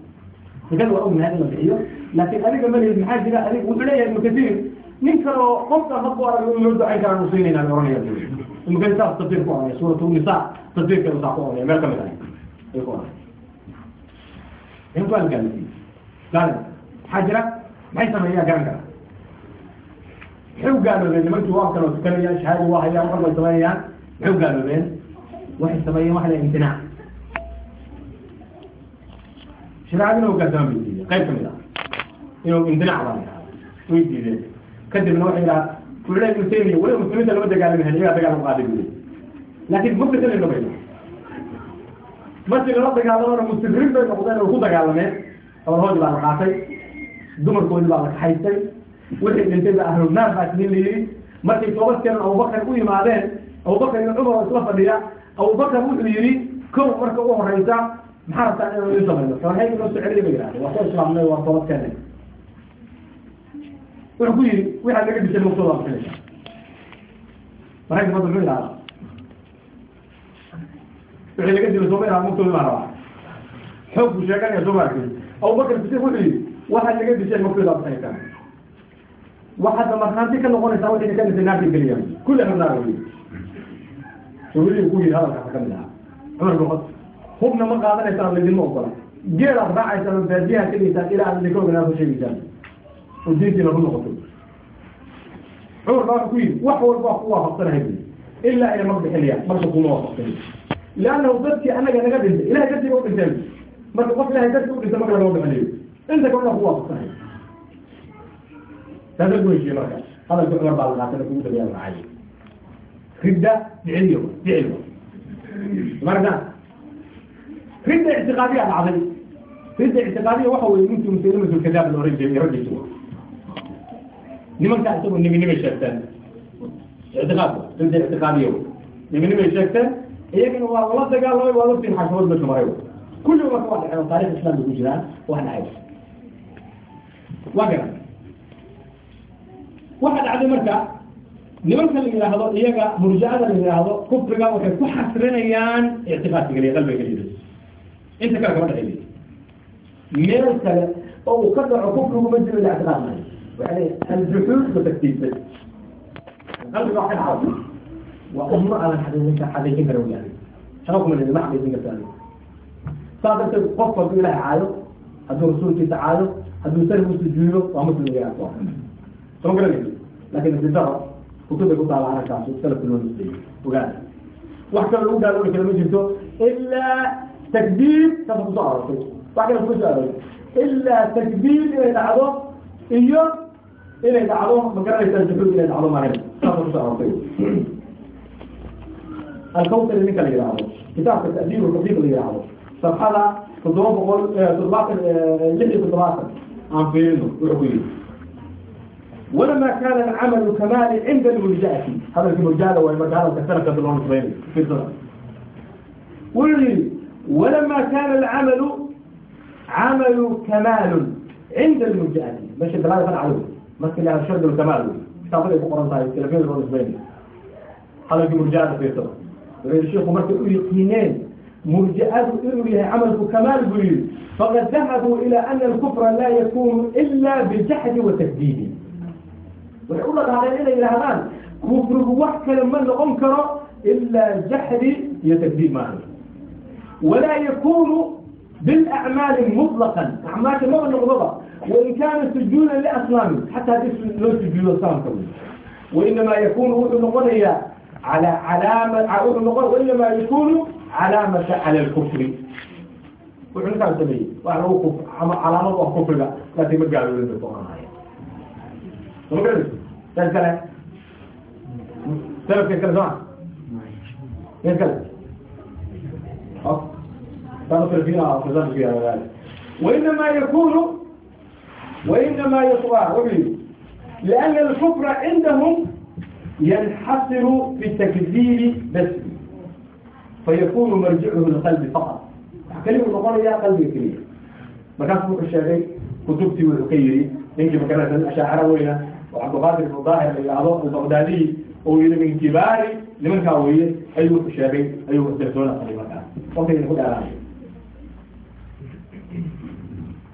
sakada waa ognahay in la bixiyo laakiin adiga ma lihid maxaa jira adig wuxuu leeyahay ibnu kasiir nin kaloo qofka hadku arag in loo ducayn karaan u siinayna bay oranaya ibnu kasiir saas tafsiir ku oranaya suuratu nisa tafsiirkeedu saa ku oranaya meel ka mid ahay ay ku oranaya in ku algaalisi gaal maxaa jira maxay sameeyaa garan kara maxay u gaaloobeen nimankii waa kaloo tukanayaan shahaadi waa hayaan waxan bay sameynayaan maxay u gaaloobeen waxay sameeyeen waxa la imtinaac shareecadina hogaansamaan bay diideen qayb ka mid ah inuu imtinaac baa lahaa way diideen kadibna waxay yidhaha kulila ibnu taymiya weliba muslimiinta lama dagaalami hayn iyagaa dagaalam qaaday buu laakiin muflisan ay noqayno markii lala dagaalamana musiriin bay noqdeen oo ku dagaalameen. Abarhoodii baa la qaatay dumarkoodii baa la kaxaystay wixii dhintay baa ahlulnaar baa isniin la yidhi markay toobad keenan abubakar u yimaadeen abubakar iyo cumar oo isla fadhiya. Abubakar wuxuu yidhi kow marka u horeysa maxaa rabtaa inaan idin samayno saxiix inoo soo celiya ba yidhahda waa soo islaamnay waa toobad wuxuu ku yidhi waxaad naga dishay maktooda waa bixinaysa maraykan hadda muxuu yidhahdaa wixii laga dilay sooma yidhahda maktooda baa rabaa xoog buu sheeganaya soo maarkin abubakar sidiq wuxuu yidhi waxaad dishay maktooda waa bixinaysa waxaad markhaanti ka noqonaysaa wixii ka dhintay naarka geliya kulli ahlunaar wey sawirihii ku yidhi hadalkaasa ka mid ahaa cumar bin khad hubna ma qaadanaysaan laydinma ogola geelaad raacaysaan oo baadiyaha tegaysaan ilaa aad idinka oganaa ku sheegaysaan oo diintiina ku noqoto cumar baa wuxuu ku yidhi wax walba ku waafaqsanahay bu ilaa ay mag bixinayaan marka kuma waafaqsan liannahu dadkii anaga naga dhintay ilahay dartiiba u dhinteen marka qof ilahay dartii u dhintay marka lagama bixinayo inta kalena ku waafaqsanahay taasa ku marka hadalka cumar baa la qaatay kugu dabeeya raacay ridda ficiliyo ficil marka ridda ictiqaadiya dhacday ridda ictiqaadiya waxa weye ninkii muslimatul kadaab la oran jiray raggiisu nimankaa isagoo nebinimay sheegteen ictiqaad ridda ictiqaadiya nebinimay sheegteen iyagana waa lala dagaalamay waa laftiin xakamad dadka maray. Kulliga marka waa dhaceen taarikh islam bay ku jiraan wax dhacay waa garan. Waxa dhacday marka nimanka la yidhaahdo iyaga murjacada la yidhaahdo kufriga waxay ku xasrinayaan ictiqaadka geliya qalbiga geliya inta kale kama dhexeeyo meel kale oo uu ka dhaco kufrigu ma jiro ictiqaad maayo waxa leeyahay aljuxuud wa takdiib bas qalbiga waxa dhacdo وأمر على حديثك حديثك لو يعني شركم من ما حديثك ثاني صادت قفة إلى عايو هذا رسول تعالى هذا سلم مسجونه ومسلم يا أخوان سمع كلامي لكن الدرس كتب كتب على عركة سلف المسلمين وقال واحد لو قالوا لك لما جبته إلا تكذيب تفضل تعرف بعد كده تقول إلا تكذيب إلى العظم إياه إلى العظم ما كان يستجيبون إلى العظم معهم تفضل تعرف الكوثر اللي كان يلعبه كتاب التأديب والتطبيق اللي يلعبه صفحة تضرب بقول تضرب اللي تضرب عن فينه وعبيه ولما كان العمل كمال عند المرجئة هذا المرجئة والمرجئة وكثرة قبل الله سبحانه في الظلم ولما كان العمل عمل كمال عند المرجئة مش الدلالة فانا علوه مثل لها الشرد والكمال كتاب لي بقرآن طيب تلفين الله سبحانه هذا المرجئة في الظلم ولكن الشيخ مركز يقينين مرجئات إلى عمل كمال بيقول فقد ذهبوا إلى أن الكفر لا يكون إلا بالجحد والتكذيب ويقول لك هذا إلى إلى هذان كفر وحكى لما أنكر إلا جحد يتكذيب معه ولا يكون بالأعمال مطلقا أعمال ما مطلقة وإن كان سجودا لأصنام حتى هذه لو سجود الصنم كمان وإنما يكون نقول على علامة وإنما يكون علامة على الكفر وحنا كان سمي وأنا علامة الكفر لا لا تبقى على القرآن ومقرد تذكرة سبب تذكرة زمان تذكرة تنقل فيها تنقل فيها ذلك وإنما يكون وإنما يطوى لأن الكفر عندهم ينحصر في التكذيب بس فيكون مرجعه القلب فقط كلمة نقول يا قلبي كريم مركز روح الشافعي كتبتي والخيري يمكن مكانة الأشاعرة وينا وعبد القادر الظاهر البغدادي هو من كبار لمن كاوية أيوة الشافعي أيوة الدكتور قليما كان وكيف نقول أنا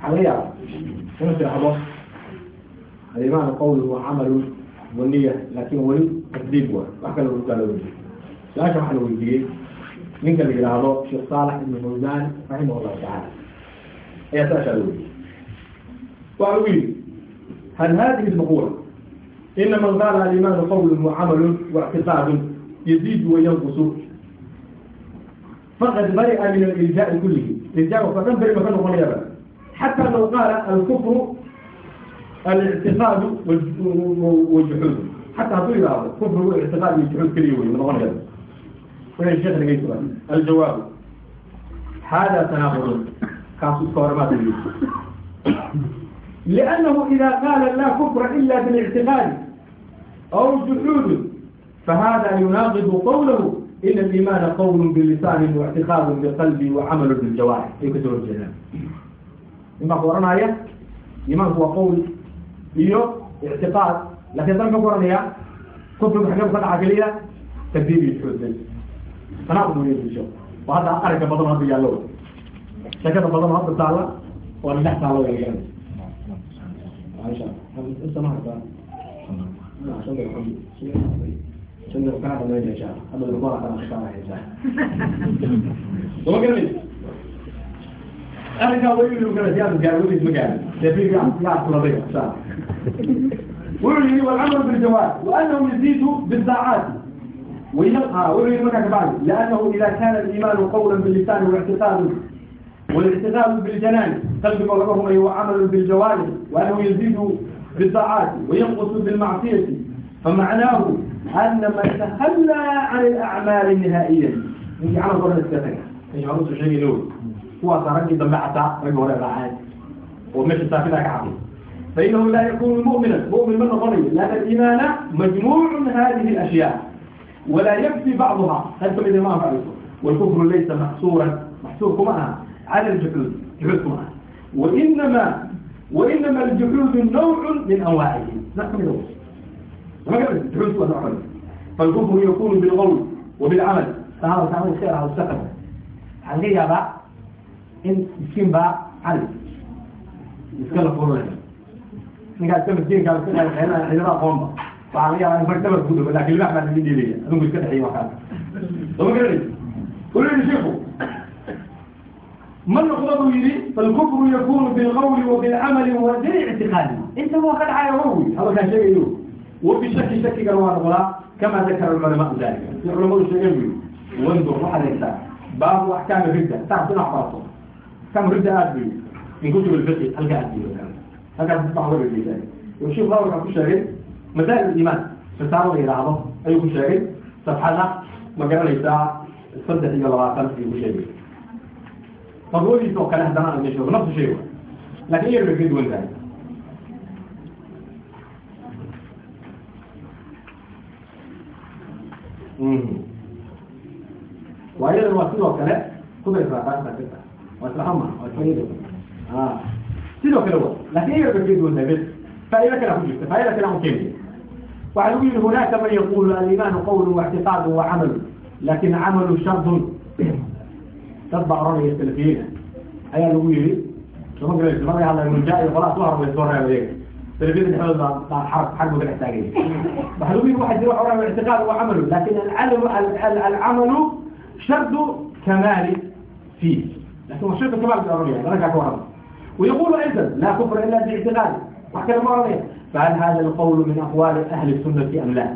عليها شنو سيحضر الإيمان قول وعمل والنية لكن ولي تكذيب وحكى له قال له لا شرح له الدين من كان يقرأه شيخ صالح بن فوزان رحمه الله تعالى هي تسألوا قالوا هل هذه المقولة إن من قال الإيمان قول وعمل واعتقاد يزيد وينقص فقد برئ من الإلجاء كله الإلجاء فقد برئ مكانه غيابا حتى لو قال الكفر الاعتقاد والجحود حتى هذو يلاحظوا كفر والاعتقاد والجحود كلي وي من غير وين الشيخ اللي قلت الجواب هذا تناقض كاسوس كورمات لأنه إذا قال لا كفر إلا بالاعتقاد أو جحود فهذا يناقض قوله إن الإيمان قول بلسان واعتقاد بقلب وعمل بالجوارح يكتب الجنان إما قرآن آية إيمان هو قول إيو اعتقاد لكن ذلك قرآن آية كفر بحكم قد عقلية تكذيب يجحود تناقض من يجحود وهذا أرك بطن هذا يالله شكرا بطن هذا تعالى وأنا نحن على وجهه عائشة انت ما هذا عشان الحمد عشان لو كان ما يجي هذا الرباط انا خشان يجي وما قال لي انا كان ويقول له كان زياده قال لي مكان تبي يا يا طلبيه صح ويقول لي والعمل بالجواب وانه يزيد بالطاعات ويلقى ويقول لي مكان بعد لانه اذا كان الايمان قولا باللسان واعتقاد والاعتقاد بالجنان قلب قولهما هو عمل بالجوارح وأنه يزيد بالطاعات وينقص بالمعصية فمعناه أن من تخلى عن الأعمال النهائية يجي عمل قرن السفن يجي عروس الشيء له هو تركي ضمعتا رجل ولا بعاد ومش السافلة كعبي فإنه لا يكون مؤمنا مؤمن من غني لأن الإيمان مجموع من هذه الأشياء ولا يكفي بعضها أنتم إذا ما فعلتم والكفر ليس محصورا محصور كما على الجحود جحود وإنما وإنما الجحود نوع من أنواعه لا كم نوع ما قبل الجحود هو نوع فالكفر يكون بالقول وبالعمل تعالوا تعالوا خير على السقف عليه بقى إن يسكن بقى علي يسكن لك قولنا نقال كم الدين قال كده هنا هنا قوم waxaa laga yaabaa in rag dabar ku dhawo lakin libax baa laga dheelaya adinku iska dhexeeya waa kaas soo ma garanaysa wuxuu yihi shiku ma noqdo buu yidhi falkufru yakunu bilqawli wabilcamali wabilictiqaadi intaba waa ka dhacaya wawi hadalkaan sheegayo wabishaki shakigana waa noqdaa kama dakara culamaau dalika si culamadu sheegeen bu yidhi wandur waxaad haysaa baabu axkaami ridda saas inaad barato ridda aad bu yidhi in kutub alfiqi halka aad halkaas sheekh baa wuxuu ku sheegay masaa'il iimaan risaalo la yidhaahdo ayuu ku sheegay safxada ma garanaysaa saddex iyo labaatan ayuu ku sheegay fadwadiisa oo kale haddana aan meesha nafsu shay laakiin iyar bay ka duwan tahay waa iyadan waa sidoo kale iyar bay ka bes faa'ido kale ku jirta. Faaida kale aan ukeenaya waxaa lagu yihi hunaka man yaqulu alimaanu qawlu واctiqaadu wacamalu laakiin camalu shardun. Dad baa oranaya salafiyiina ayaa lagu yihi soma garaysa markay hadlay munjaa iyo qolaa soo harmay soo reeba iyaga salafiyada dhexdooda baa baa xarab xarbu ka dhex taagaya waxaa lagu yihi waxa jira waxa oranaya ictiqaad لكن هو الشرك كما الأرمية أنا كأكوان ويقول أيضا لا كفر إلا باعتقاد وحكى المرمية فهل هذا القول من أقوال أهل السنة أم لا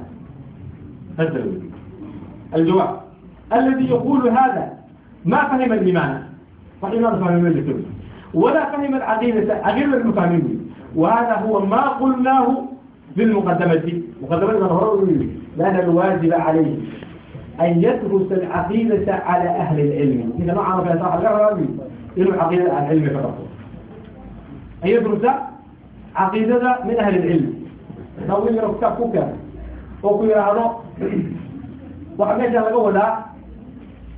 هذا الجواب الذي يقول هذا ما فهم الإيمان فالإيمان فهم الإيمان ولا فهم العقيدة عقيدة المفاهمين وهذا هو ما قلناه في المقدمة مقدمة لأن الواجب عليه أن يدرس العقيدة على أهل العلم إذا ما عرف يا صاحب العلم إنه عقيدة العلم فقط أن يدرس عقيدة من أهل العلم لو يقرأ كتاب كوكا أو يقرأ وحاجة لقوا ولا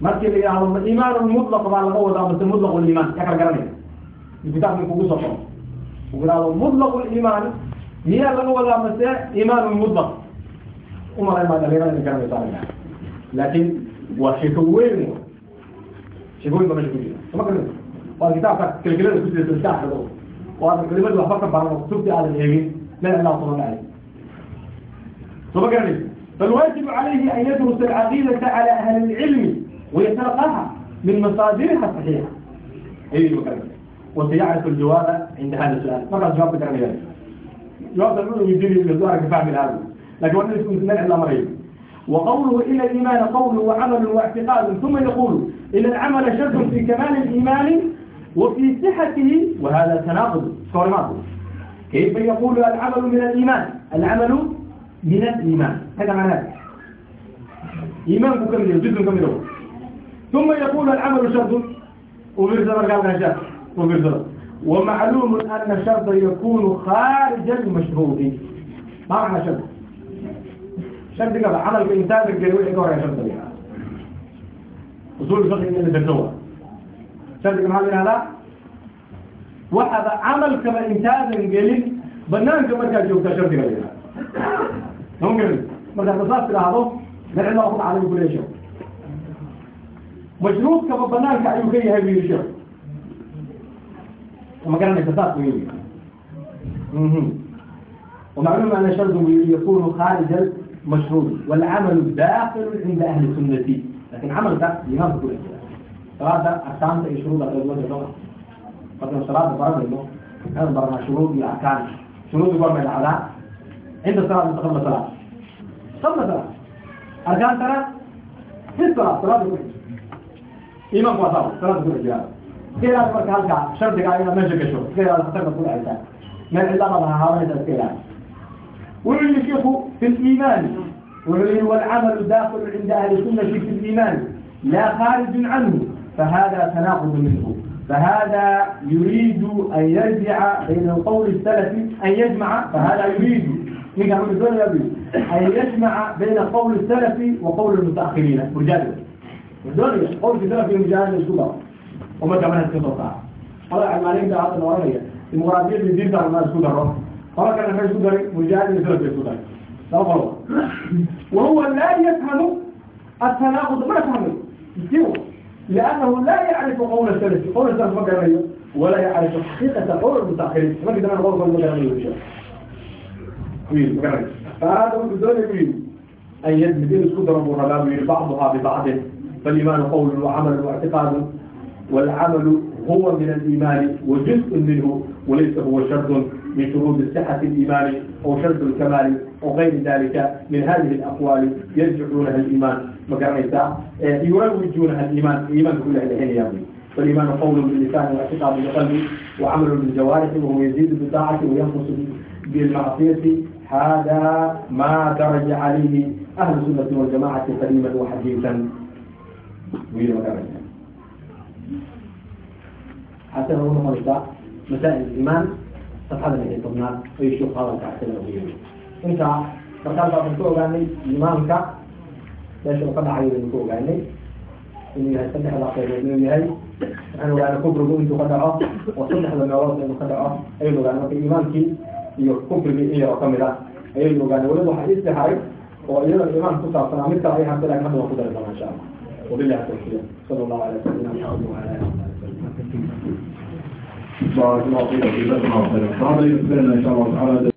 مركي اللي يقرأ الإيمان المطلق بقى لقوا ولا بس مطلق الإيمان يقرأ قرني الكتاب من كوكو صفر وقالوا مطلق الإيمان هي لقوا ولا بس إيمان المطلق وما لا يمعنى غير أن laakiin waa sheekooweyn sheekoyin ba meesha kujira sama ka waa kitaabka kelkelada kujirt iska arido oo aadan kelimadi waxba ka barano kutubti aadan eegin meel ilaa soma dhacay sama garanaysa فالواجب عليه أن يدرس العقيدة على أهل العلم ويتلقاها من مصادرها الصحيحة. أي المكلمة وسيعرف الجواب عند هذا السؤال. فقط جواب بكرم ذلك جواب تقول يجري الزوار كفاع من هذا. لكن وانا يكون سنان إلا مريض وقوله إلى الإيمان قول وعمل واعتقاد ثم يقول إلى العمل شرط في كمال الإيمان وفي صحته وهذا تناقض صورماته كيف يقول العمل من الإيمان العمل من الإيمان هذا معناه إيمان مكمل جزء مكمل ثم يقول العمل شرط ومرزا مرقام شرط ومعلوم أن الشرط يكون خارج المشروط ما معنى شرط شرط قال عمل الإنسان الجنوي يدور يا شرط أصول الفقه اللي تسوى شرط كما هذا واحد عمل كما إنسان قليل بنان كما كان يوكا شرط قليل ممكن مرة تصاص هذا من عندما أخذ على كل شيء مشروط كما بنان كان يوكي هاي بيشير كما كان الاتصاص ويلي ومعلوم أن الشرط يكون خارج مشهور والعمل داخل عند أهل السنة لكن عمل ده ينافق الإسلام صلاة ده أركان ده شروط الأولوية اللغة قبل صلاة برد اللغة هذا برنا شروط الأركان شروط يقوم من عند الصلاة قبل صلاة قبل صلاة أركان ترى في الصلاة صلاة الوحيد إمام وصلاة صلاة الوحيد كيلا تبارك هالكا شرط قاعدين مجد كشو كيلا تبارك كل عيسان من العلامة هاولي تسكيلا ويقول لي شيخو في الإيمان والعمل داخل عند أهل السنة في الإيمان لا خارج عنه فهذا تناقض منه فهذا يريد أن يجمع بين القول السلفي أن يجمع فهذا يريد أن يجمع بين قول السلفي وقول المتأخرين مجالد مجالد قول السلفي مجالد الكبرى وما كمان استطاع قال علمانين ده عطل ورانية المرادية بيزيد على ما سكوت قال كان في سكوت مجالد السلفي لا وهو لا يفهم التناقض ما يفهمه لأنه لا يعرف قول السلف قول السلف مجرمية ولا يعرف حقيقة قول المتأخرين ما كده أنا غرفة المجرمية إن شاء الله فهذا بدون يمين أن يدمدين السكوت رب الرباب بعضها ببعض فالإيمان قول وعمل واعتقاد والعمل هو من الإيمان وجزء منه وليس هو شرط من شروط صحة الإيمان أو شرط الكمال أو غير ذلك من هذه الأقوال يرجعونها الإيمان مقرمتا يروجونها الإيمان إيمان كل الحين يا فالإيمان قول باللسان واعتقاد بالقلب وعمل بالجوارح وهو يزيد بالطاعة وينقص بالمعصية هذا ما درج عليه أهل السنة والجماعة قديما وحديثا وين مقرنسا حتى لو نقلت مسائل الإيمان صفحة من الإنترنت ويشوف هذا تحت الأوليين أنت فقال بعض الكوة قال لي إيمانك ليش وقد عيد الكوة قال لي إني هستنح الأخير إني هاي أنا قال كبر قوم تخدعه وصلح للمعراض إنه خدعه أيضا قال في إيمانك يكبر بإيه رقم لا أيضا قال ولد حديث هاي وإذا الإيمان تصعب صنع مثل أي حد لك نحن وقدر إن شاء الله وبالله التوفيق صلى الله عليه وسلم وعلى آله وصحبه بارك الله خير في ذلك العمل. تعالى يبقى إن شاء الله تعالى